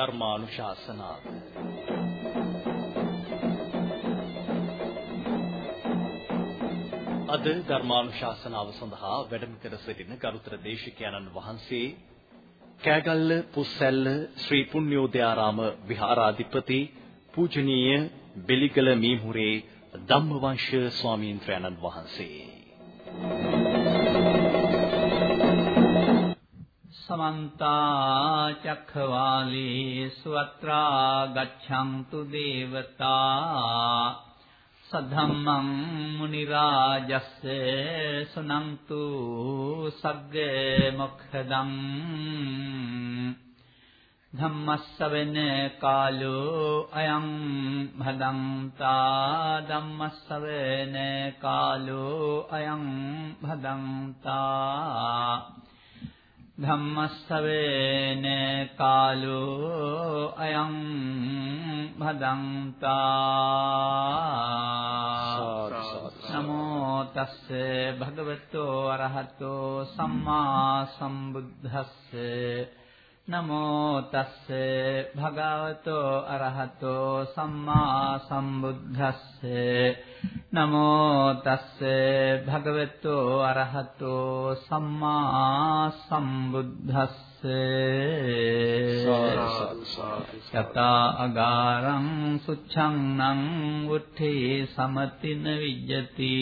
ධර්මානුශාසනාව අද ධර්මානුශාසනාව සඳහා වැඩම කර සිටින ගරුතර දේශිකයන්න් වහන්සේ කෑගල්ල පුස්සැල්ල ශ්‍රී පුණ්‍යෝදයාරාම විහාරාධිපති පූජනීය බෙලිගල මීමුරේ ධම්මවංශ ස්වාමීන් වහන්සේ. සමන්ත චක්ඛවාලේසු අත්‍රා ගච්ඡන්තු දේවතා සද්ධම්මං මුනි රාජස්ස සුනන්තු සග්ග මොක්ඛදං ධම්මස්සවෙන කාලෝ අයං භදංතා ධම්මස්සවෙන කාලෝ අයං භදංතා ධම්මස්සවේන කාලෝ අයං භදංතා නමෝ තස්ස භගවතෝ අරහතෝ සම්මා සම්බුද්දස්ස නමෝ තස්ස භගවතෝ අරහතෝ සම්මා සම්බුද්දස්ස. නමෝ තස්ස භගවතෝ අරහතෝ සම්මා සම්බුද්දස්ස. යතා අගාරං සුච්ඡං උත්ථේ සමතින විජ්ජති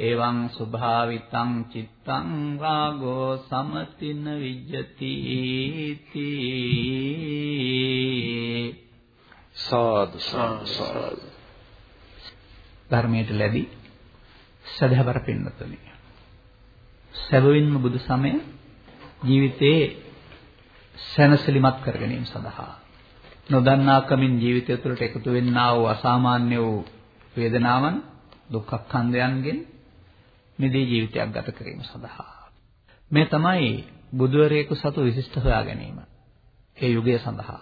එවං සුභාවිතං චිත්තං රාගෝ සමතින විජ්ජති සාදු සාදු ධර්මයට ලැබි සදහවර පින්නතුනි. සැබවින්ම බුදු සමය ජීවිතේ සැනසෙලිමත් කර ගැනීම සඳහා නොදන්නා කමින් ජීවිතය තුළට එකතු වෙන්නා වූ අසාමාන්‍ය වූ වේදනාවන් දුක්ඛ ඛණ්ඩයන්ගෙන් නිදී ජීවිතයක් ගත කිරීම සඳහා මේ තමයි බුදුවරයෙකු සතු විශිෂ්ට හොයා ගැනීම. ඒ යුගය සඳහා.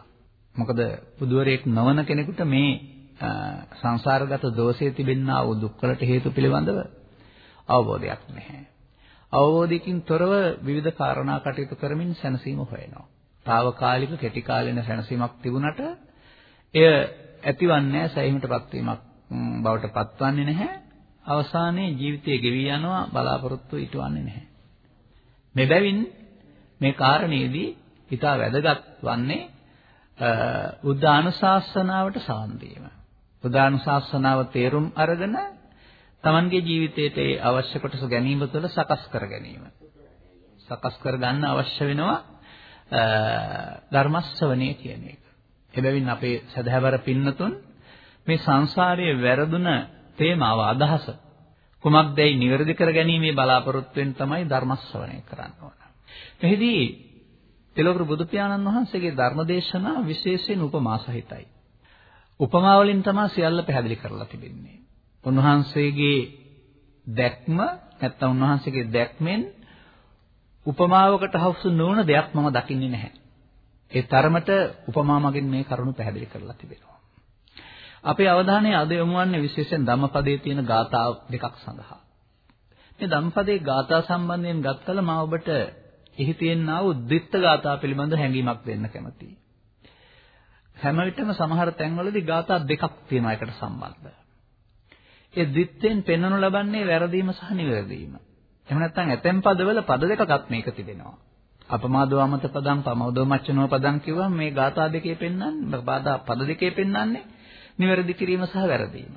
මොකද බුදුවරයෙක් නොවන කෙනෙකුට මේ සංසාරගත දෝෂයේ තිබෙනා වූ දුක්වලට හේතු පිළිබඳව අවබෝධයක් නැහැ. අවබෝධයකින් තොරව විවිධ කාරණා කටයුතු කරමින් සැනසීම හොයනවා. తాවකාලික කෙටි කාලින සැනසීමක් තිබුණට එය ඇතිවන්නේ සැහිමටපත් වීමක් බවට පත්වන්නේ නැහැ. අවසානයේ ජීවිතය ගෙවි යනවා බලාපොරොත්තු ඊටවන්නේ නැහැ. මෙබැවින් මේ කාරණේදී ඊට වැදගත් වන්නේ බුද්ධානුශාසනාවට සාන්දීම. බුද්ධානුශාසනාව තේරුම් අරගෙන Tamanගේ ජීවිතයට ඒ අවශ්‍ය කොටස ගැනීම තුළ සකස් කර ගැනීම. සකස් කර ගන්න අවශ්‍ය වෙනවා ධර්මස්සවණේ කියන එක. එබැවින් අපේ සදහැවර පින්නතුන් මේ සංසාරයේ වැරදුන තේමාව අදහස කුමක්දයි නිවැරදි කර ගැනීමේ බලාපොරොත්තුවෙන් තමයි ධර්ම ශ්‍රවණය කරන්න ඕන. මෙහිදී තෙලවරු බුදු පියාණන් වහන්සේගේ ධර්ම දේශනා විශේෂයෙන් උපමා සහිතයි. උපමා වලින් තමයි සියල්ල පැහැදිලි කරලා තිබෙන්නේ. උන්වහන්සේගේ දැක්ම නැත්තම් උන්වහන්සේගේ දැක්මෙන් උපමාවකට හසු නොවන දෙයක් මම දකින්නේ නැහැ. ඒ තරමට උපමා මගින් මේ කරුණු පැහැදිලි කරලා තිබෙනවා. අපේ අවධානය අද යොමු වන්නේ විශේෂයෙන් ධම්මපදයේ තියෙන ගාථා දෙකක් සඳහා. මේ ධම්මපදයේ ගාථා සම්බන්ධයෙන් ගත්තල මම ඔබට එහි තියෙනා වූ ද්විත්ත ගාථා පිළිබඳ හැඟීමක් දෙන්න කැමතියි. හැම විටම සමහර තැන්වලදී ගාථා දෙකක් තියෙනවා එකට සම්බන්ධ. ඒ ද්විත්වෙන් පෙන්වනු ලබන්නේ වැරදීම සහ නිවැරදීම. එහෙම නැත්නම් ඇතැම් පදවල පද දෙකක් මේක තිබෙනවා. අපමාදෝ අමත පදං පමෝදෝ මච්චනෝ පදං කිව්වම මේ ගාථා දෙකේ පෙන්වන්නේ පද දෙකේ පෙන්වන්නේ නිවැරදි කිරීම සහ වැරදීම.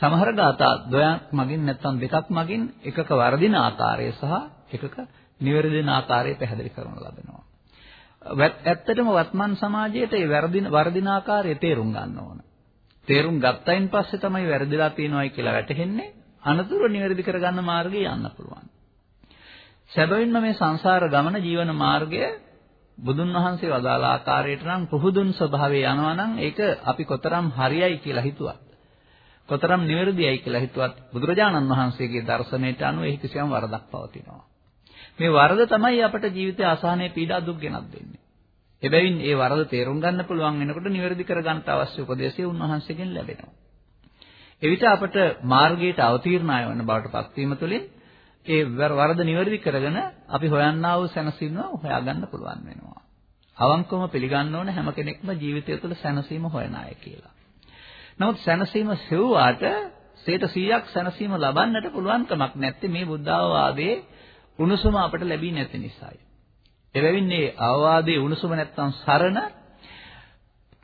සමහර ગાථා දෙයක් මගින් නැත්නම් දෙකක් මගින් එකක වර්ධින ආකාරය සහ එකක නිවැරදින ආකාරය පැහැදිලි කරනු ලබනවා. ඇත්තටම වත්මන් සමාජයේ මේ වර්ධින වර්ධින ආකාරය තේරුම් ගන්න ඕන. තේරුම් ගත්තයින් පස්සේ තමයි වැරදිලා තියෙනවයි කියලා වැටහෙන්නේ. අනතුරු නිවැරදි කරගන්න මාර්ගය යන්න පුළුවන්. සැබවින්ම මේ සංසාර ගමන ජීවන මාර්ගය බුදුන් වහන්සේ වදාළ ආකාරයට නම් පුහුදුන් ස්වභාවයේ යනවා නම් ඒක අපි කොතරම් හරියයි කියලා හිතුවත් කොතරම් නිවැරදියයි කියලා හිතුවත් බුදුරජාණන් වහන්සේගේ දර්ශනයට අනුව එහි කිසියම් වරදක් පවතිනවා. මේ වරද තමයි අපට ජීවිතයේ අසහනය පීඩා දුක් ගෙනත් දෙන්නේ. එබැවින් ඒ වරද තේරුම් ගන්න පුළුවන් වෙනකොට නිවැරදි කරගන්න අවශ්‍ය උපදේශය උන්වහන්සේගෙන් ලැබෙනවා. එවිට අපට මාර්ගයට අවතීර්ණ වන බවට පත්වීම තුළින් ඒ වරද නිවැරදි කරගෙන අපි හොයන්නා වූ සැනසීම හොයාගන්න පුළුවන් වෙනවා. අවංකවම පිළිගන්න ඕන හැම කෙනෙක්ම ජීවිතය තුළ සැනසීම හොයන අය කියලා. නමුත් සැනසීම සෙව්වාට 100%ක් සැනසීම ලබන්නට පුළුවන් කමක් නැත්තේ මේ බුද්ධාවවාදයේ උණුසුම අපට ලැබී නැති නිසායි. එබැවින් මේ අවවාදයේ උණුසුම නැත්තම් සරණ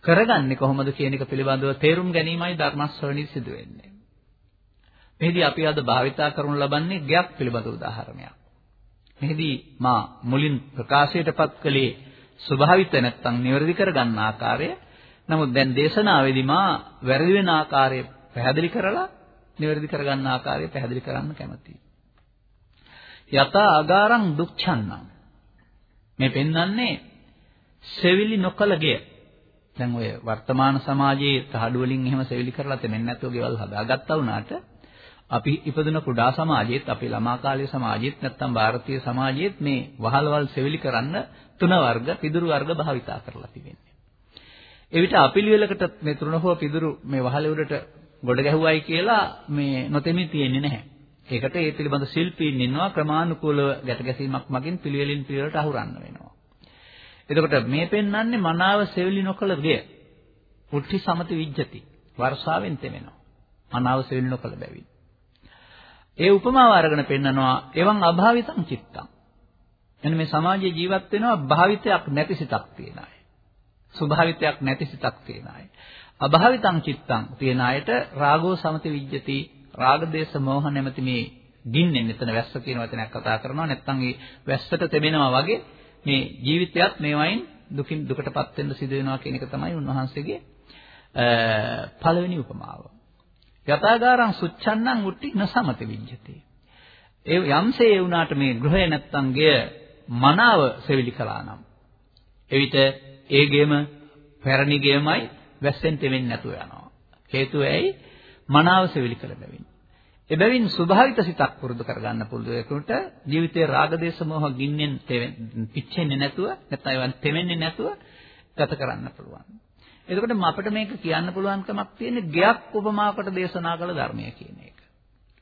කරගන්නේ කොහොමද කියන එක පිළිබඳව තේරුම් ගැනීමයි ධර්ම ශ්‍රවණී සිදු වෙන්නේ. මෙහිදී අපි අද භාවිතා කරනු ලබන්නේ ගයක් පිළිබඳ උදාහරණයක්. මෙහිදී මා මුලින් ප්‍රකාශයටපත් කළේ ස්වභාවිත නැත්තම් නිවැරදි කරගන්න ආකාරය. නමුත් දැන් දේශනාවේදී මා වැරදි වෙන ආකාරය පැහැදිලි කරලා නිවැරදි කරගන්න ආකාරය පැහැදිලි කරන්න කැමතියි. යතා අගාරං දුක්ඛන්නං මේ පෙන්වන්නේ සෙවිලි නොකල ගෙය. දැන් ඔය වර්තමාන සමාජයේ තහඩු වලින් එහෙම සෙවිලි කරලා තෙමෙන්නේ නැතුව ගෙවල් හදාගත්තා වුණාට අපි ඉපදුන කුඩා සමාජයේත් අපේ ළමා කාලයේ සමාජයේත් නැත්නම් ಭಾರತೀಯ සමාජයේත් මේ වහලවල් සෙවිලි කරන්න තුන වර්ග පිදුරු වර්ග භාවිතා කරලා තිබෙන්නේ. එවිට අපිලිවෙලකට මේ තුන හෝ පිදුරු මේ වහලේ උඩට ගොඩ ගැහුවයි කියලා මේ නොතෙමි තියෙන්නේ නැහැ. ඒකට ඒ පිළිබඳ ශිල්පීන් ඉන්නවා ක්‍රමානුකූලව ගැට ගැසීමක් මගින් පිළිවෙලින් පිළිවෙලට අහුරන්න වෙනවා. එතකොට මේ පෙන්වන්නේ මනාව සෙවිලි නොකළ ගෙය. උට්ටි සමති විජ්ජති. වර්ෂාවෙන් තෙමෙනවා. මනාව සෙවිලි නොකළ බැවින්. ඒ උපමාව අරගෙන පෙන්නනවා එවන් අභාවිතං චිත්තං. එන්න මේ සමාජයේ ජීවත් වෙනවා භාවිතයක් නැති සිතක් තියන අය. ස්වභාවිතයක් නැති සිතක් තියන අය. අභාවිතං චිත්තං තියන අයට රාගෝ සමති විජ්ජති රාග දේශ මොහ නැමැති මේ ගින්නෙන් එතන වැස්ස කියන වචනයක් කතා කරනවා නැත්නම් ඒ වැස්සට තෙමෙනවා වගේ මේ ජීවිතයත් මේ වයින් දුකින් දුකටපත් වෙන්න සිදු වෙනවා කියන එක තමයි උන්වහන්සේගේ පළවෙනි උපමාව. යථාගාරං සුච්ඡන්නං උට්ටි නසමති විඤ්ඤති. ඒ යම්සේ ඒ වුණාට මේ ගෘහය නැත්තම් ගෙය මනාව සෙවිලි කළා නම් එවිට ඒ ගෙම පැරණි ගෙමයි වැස්සෙන් තෙමෙන්නේ නැතුව යනවා. හේතුව ඇයි? මනාව සෙවිලි කළ බැවින්. එබැවින් ස්වභාවිත සිතක් පුරුදු කරගන්න පුළුවෙකුට ජීවිතයේ රාග දේශ මොහ ගින්නෙන් පිච්චෙන්නේ නැතුව නැත්නම් ඒවන් තෙමෙන්නේ නැතුව ගත කරන්න පුළුවන්. එතකොට අපිට මේක කියන්න පුළුවන්කමක් තියෙන්නේ ගයක් උපමාවකට දේශනා කළ ධර්මය කියන එක.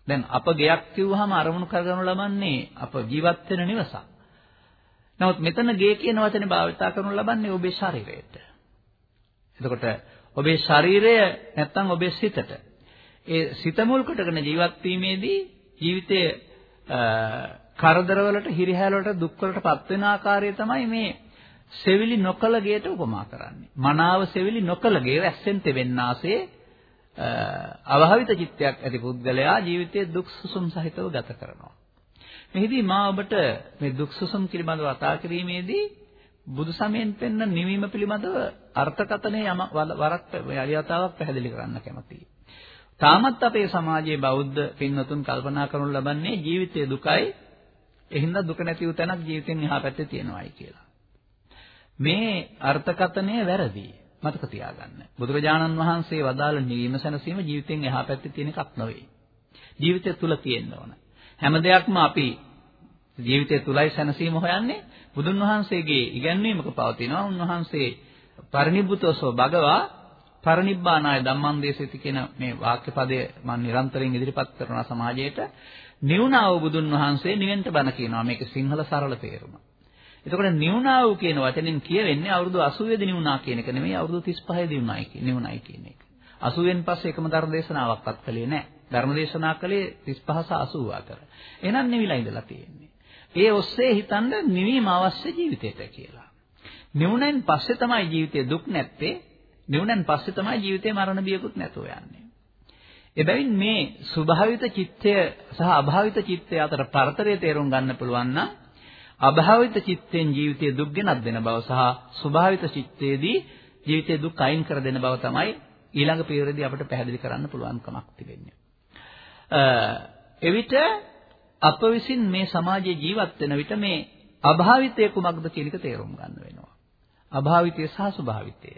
දැන් අප ගයක් කිව්වහම අරමුණු කරගනු ලබන්නේ අප ජීවත් වෙන නිවසක්. නමුත් මෙතන ගේ කියන වචනේ භාවිතා කරනු ලබන්නේ ඔබේ ශරීරයට. එතකොට ඔබේ ශරීරය නැත්තම් ඔබේ සිතට. ඒ සිත මුල් කොටගෙන ජීවත් වීමේදී ජීවිතයේ කරදරවලට, හිරිහැරවලට, දුක්වලට පත් වෙන ආකාරය තමයි මේ සෙවිලි නොකල ගේට උපමා කරන්නේ. මනාව සෙවිලි නොකල ගේ වැස්සෙන් තෙවෙන්නාසේ අවහවිත චිත්තයක් ඇති පුද්ගලයා ජීවිතයේ දුක් සුසුම් සහිතව ගත කරනවා. මෙහිදී මා ඔබට මේ දුක් සුසුම් පිළිබඳව කතා කිරීමේදී බුදු සමයෙන් පෙන්න නිවීම පිළිබඳව අර්ථකථනයේ යම වරක් යලියතාවක් පැහැදිලි කරන්න කැමතියි. තාමත් අපේ සමාජයේ බෞද්ධ පින්වතුන් කල්පනා කරනු ලබන්නේ ජීවිතයේ දුකයි එහින්දා දුක නැති වූ තැනක් ජීවිතෙන් එහා පැත්තේ තියෙනවායි කියලා. මේ අර්ථකථනය වැරදි. මතක තියාගන්න. බුදුරජාණන් වහන්සේ වදාළ නිවීම සැනසීම ජීවිතෙන් එහා පැත්තේ තියෙන එකක් නෙවෙයි. ජීවිතය තුල තියෙන්න ඕන. හැම දෙයක්ම අපි ජීවිතය තුලයි සැනසීම හොයන්නේ. බුදුන් වහන්සේගේ ඉගැන්වීමක පවතිනවා. උන්වහන්සේ පරිනිබ්බුතෝසෝ භගවා පරිනිබ්බානාය ධම්මං දේශිත කියන මේ වාක්‍ය පදය මම නිරන්තරයෙන් ඉදිරිපත් කරනවා සමාජයට. නිවුණා වූ බුදුන් වහන්සේ නිවෙන්න බණ කියනවා. මේක සිංහල සරල තේරුම. එතකොට නිවුණා වූ කියන වචනෙන් කියවෙන්නේ අවුරුදු 80 දී නිවුණා කියන එක නෙමෙයි අවුරුදු 35 දී නිවුණායි කියන නිවුණායි කියන එක. 80න් පස්සේ එකම ධර්ම දේශනාවක්වත් කළේ නැහැ. ධර්ම දේශනා කළේ 35 සහ 80 අතර. එහෙනම් නිවිලා ඉඳලා තියෙන්නේ. ඒ ඔස්සේ හිතන්න නිවීම අවශ්‍ය ජීවිතයට කියලා. නිවුණෙන් පස්සේ තමයි ජීවිතේ දුක් නැත්තේ. නිවුණෙන් පස්සේ තමයි ජීවිතේ මරණ බියකුත් නැතුව යන්නේ. එබැවින් මේ ස්වභාවිත චිත්තය සහ අභාවිත චිත්තය අතර පරතරය තේරුම් ගන්න පුළුවන් නම් අභාවිත චිත්තෙන් ජීවිතයේ දුක් ගෙනත් දෙන බව සහ ස්වභාවිත චිත්තයේදී ජීවිතයේ දුක් අයින් කර දෙන බව තමයි ඊළඟ පියවරේදී අපිට පැහැදිලි කරන්න පුළුවන්කමක් තිබෙන්නේ. එවිට අප විසින් මේ සමාජයේ ජීවත් වෙන විට මේ අභාවිතය කුමක්ද කියන එක තේරුම් ගන්න වෙනවා. අභාවිතය සහ ස්වභාවිතය.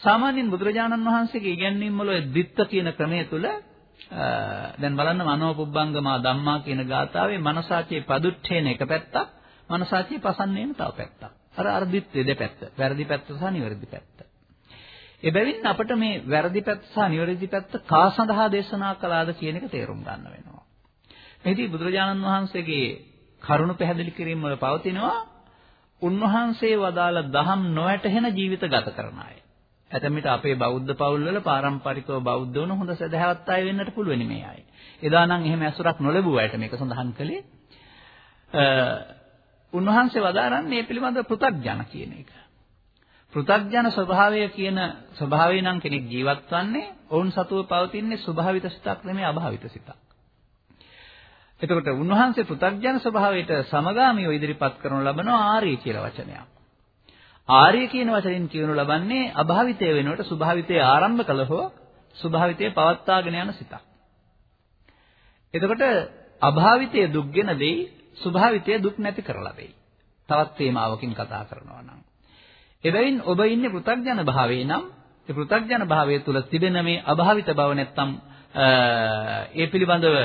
සාමාන්‍යයෙන් බුදුරජාණන් වහන්සේගේ ඉගැන්වීම් වල දිත්ත කියන ක්‍රමය තුල දැන් බලන්න මනෝපුබ්බංගමා ධම්මා කියන ගාථාවේ මනසාචේ පදුට්ඨේන එක පැත්තක් මනසාචිය පසන්නේම තව පැත්තක්. අර අර දිත්තේ දෙපැත්ත. වැරදි පැත්ත සහ නිවැරදි පැත්ත. එබැවින් අපිට මේ වැරදි පැත්ත සහ නිවැරදි පැත්ත කා සඳහා දේශනා කළාද කියන එක තේරුම් ගන්න වෙනවා. මෙහිදී බුදුරජාණන් වහන්සේගේ කරුණ පැහැදිලි කිරීම වල පවතිනවා උන්වහන්සේ වදාළ දහම් නොවැටහෙන ජීවිත ගත කරන අය. ඇතමිට අපේ බෞද්ධ පවුල්වල පාරම්පරිකව බෞද්ධ වුණ හොඳ සදහවත් අය වෙන්නට පුළුවන් මේ අය. එදා නම් එහෙම ඇසුරක් නොලැබුව අයට මේක සඳහන් කළේ උන්වහන්සේ වදාරන්නේ මේ පිළිබඳව පෘථග්ජන කියන එක. පෘථග්ජන ස්වභාවය කියන ස්වභාවය නම් කෙනෙක් ජීවත් වන්නේ ඔවුන් සතුව පවතින්නේ ස්වභාවිත සිතක් නෙමෙයි අභාවිත සිතක්. එතකොට උන්වහන්සේ පෘථග්ජන ස්වභාවයට සමගාමීව ඉදිරිපත් කරනු ලබනවා ආර්ය කියලා වචනයක්. ආර්ය කියන වචනෙන් කියනු ලබන්නේ අභාවිතය වෙනුවට ස්වභාවිතය ආරම්භ කළ හෝ ස්වභාවිතය පවත්වාගෙන යන සිතක්. එතකොට අභාවිතය දුක්ගෙන දෙයි ස්වභාවිතය දුක් නැති කරලා දෙයි. තවත් තේමාවකින් කතා කරනවා නම්. එබැවින් ඔබ ඉන්නේ පෘථග්ජන භාවයේ නම් ඒ පෘථග්ජන භාවය තුල තිබෙන මේ අභාවිත බව නැත්තම් ඒ පිළිබඳව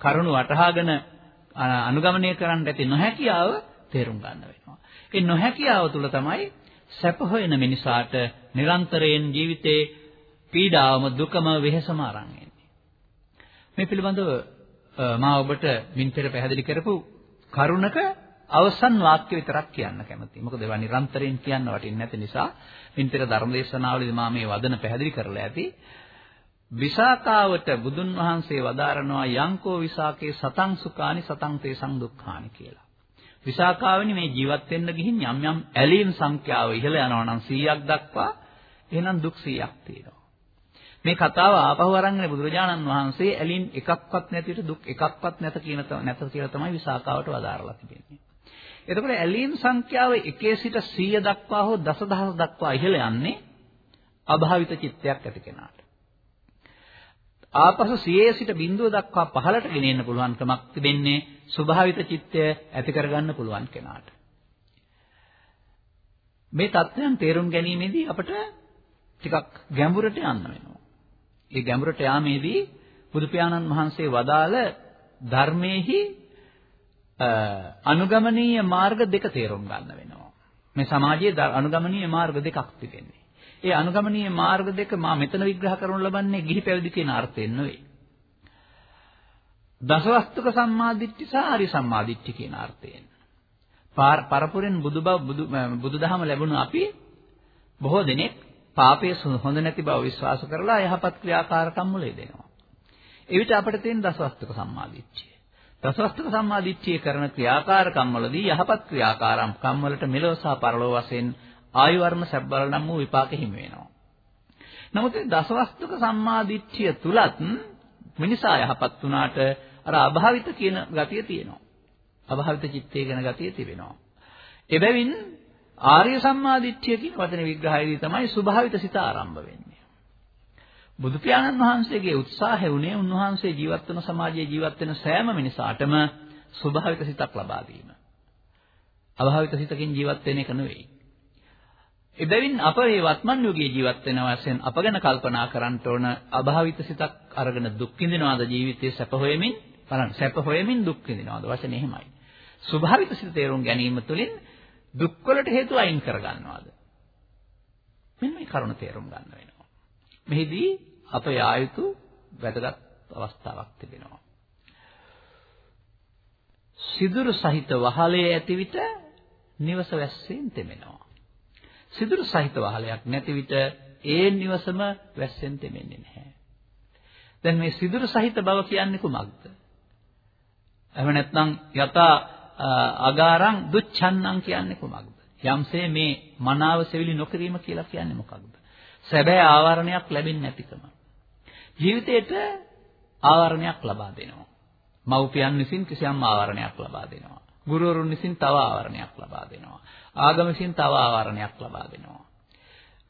කරුණු වටහාගෙන අනුගමනය කරන්න ඇති නොහැකියාව තේරුම් ගන්න වෙනවා. ඒ නොහැකියාව තුල තමයි සැප හොයන මිනිසාට නිරන්තරයෙන් ජීවිතේ පීඩාවම දුකම වෙහෙසම අරන් එන්නේ. මේ පිළිබඳව මා ඔබට මින් පෙර පැහැදිලි කරපු කරුණක අවසන් වාක්‍ය විතරක් කියන්න කැමතියි. මොකද ඒවා නිරන්තරයෙන් කියන්න වටින්නේ නැති නිසා මින් පෙර ධර්මදේශනාවලදී මා මේ වදන පැහැදිලි කරලා ඇති. විසාකාවට බුදුන් වහන්සේ වදාරනවා යංකෝ විසාකේ සතං සුඛානි සතං තේසං දුක්ඛානි කියලා. විසාකාවෙනි මේ ජීවත් වෙන්න ගිහින් යම් යම් ඇලීම් සංඛ්‍යාව ඉහළ යනවා නම් 100ක් දක්වා එහෙනම් දුක් 100ක් තියෙනවා. මේ කතාව ආපහු අරන්ගෙන බුදුරජාණන් වහන්සේ ඇලීම් එකක්වත් නැතිවට දුක් එකක්වත් නැත කියන නැත කියලා තමයි විසාකාවට වදාරලා තිබෙන්නේ. එතකොට ඇලීම් සංඛ්‍යාව 1 සිට 100 දක්වා හෝ දසදහස් දක්වා ඉහළ යන්නේ අභාවිත චිත්තයක් ඇති කෙනාට. ආපසු 100 සිට බිඳුව දක්වා පහළට ගෙනෙන්න පුළුවන්කමක් තිබෙන්නේ ස්වභාවිත චිත්තය ඇති කරගන්න පුළුවන් කෙනාට. මේ தත්වයන් තේරුම් ගැනීමේදී අපට ටිකක් ගැඹුරට යන්න වෙනවා. ඒ ගැඹුරට යාමේදී බුදු පියාණන් වහන්සේ වදාළ ධර්මයේහි අනුගමනීය මාර්ග දෙක තේරුම් ගන්න වෙනවා. මේ සමාජයේ අනුගමනීය මාර්ග දෙකක් තිබෙන්නේ. ඒ අනුගමනීය මාර්ග දෙක මා මෙතන විග්‍රහ කරනු ලබන්නේ ගිහි පැවිදි කියන අර්ථයෙන් නෙවෙයි. දසවස්තුක සම්මාදිට්ඨි සහ ආරි සම්මාදිට්ඨි කියන අර්ථයෙන්. පරපුරෙන් බුදුබව බුදුදහම ලැබුණු අපි බොහෝ දෙනෙක් පාපයේ හොඳ නැති බව විශ්වාස කරලා යහපත් ක්‍රියාකාරකම් වල යෙදෙනවා. එවිට අපිට තියෙන දසවස්තුක සම්මාදිට්ඨිය. දසවස්තුක සම්මාදිට්ඨිය කරන ක්‍රියාකාරකම් වලදී යහපත් ක්‍රියාකාරකම් වලට මෙලොව සහ පරලොව වශයෙන් ආයු වර්ණ සැබ්බල නම් වූ විපාක හිමි වෙනවා. නමුත් මේ දසවස්තුක සම්මාදිට්ඨිය තුලත් මිනිසා යහපත් වුණාට අර අභාවිත කියන ගතිය තියෙනවා. අභාවිත චිත්තය ගැන ගතිය තිබෙනවා. එබැවින් ආර්ය සම්මාදිට්ඨිය කියන වචන විග්‍රහයේදී තමයි ස්වභාවිත සිත ආරම්භ වෙන්නේ. බුදු පියාණන් වහන්සේගේ උත්සාහය උනේ උන්වහන්සේ ජීවත් වන සමාජයේ ජීවත් වෙන සෑම මිනිසාටම ස්වභාවික සිතක් ලබා දීම. අභාවිත සිතකින් ජීවත් වෙන එක නෙවෙයි. එබැවින් අප මේ වත්මන් යුගයේ ජීවත් වෙන වශයෙන් අප ගැන කල්පනා කරන්න ඕන අභාවිත සිතක් අරගෙන දුක් විඳිනවාද ජීවිතයේ සැප හොයමින් බලන්න සැප හොයමින් දුක් විඳිනවාද වචනේ එහෙමයි. ස්වභාවික සිත තේරුම් ගැනීම තුළින් දුක් වලට හේතු අයින් කර ගන්නවාද? මෙන්න මේ කරුණ තේරුම් ගන්න වෙනවා. මෙහිදී අප යා යුතු වැදගත් අවස්ථාවක් තිබෙනවා. සිදුරු සහිත වහලේ ඇති විට නිවස වැස්සෙන් තෙමෙනවා. සිදුරු සහිත වහලයක් නැති විට ඒ නිවසම වැස්සෙන් තෙමෙන්නේ නැහැ. දැන් මේ සිදුරු සහිත බව කියන්නේ කුමක්ද? එහෙම නැත්නම් යතා අගාරං දුච්ඡන්නං කියන්නේ කුමක්ද? යම්සේ මේ මනාව සෙවිලි නොකිරීම කියලා කියන්නේ මොකක්ද? සැබෑ ආවරණයක් ලැබෙන්නේ නැතිකම. ජීවිතේට ආවරණයක් ලබා දෙනවා. මව්පියන් විසින් කිසියම් ආවරණයක් ලබා දෙනවා. ගුරුවරුන් විසින් තව ආවරණයක් ලබා දෙනවා. ආගම විසින් තව ආවරණයක් ලබා දෙනවා.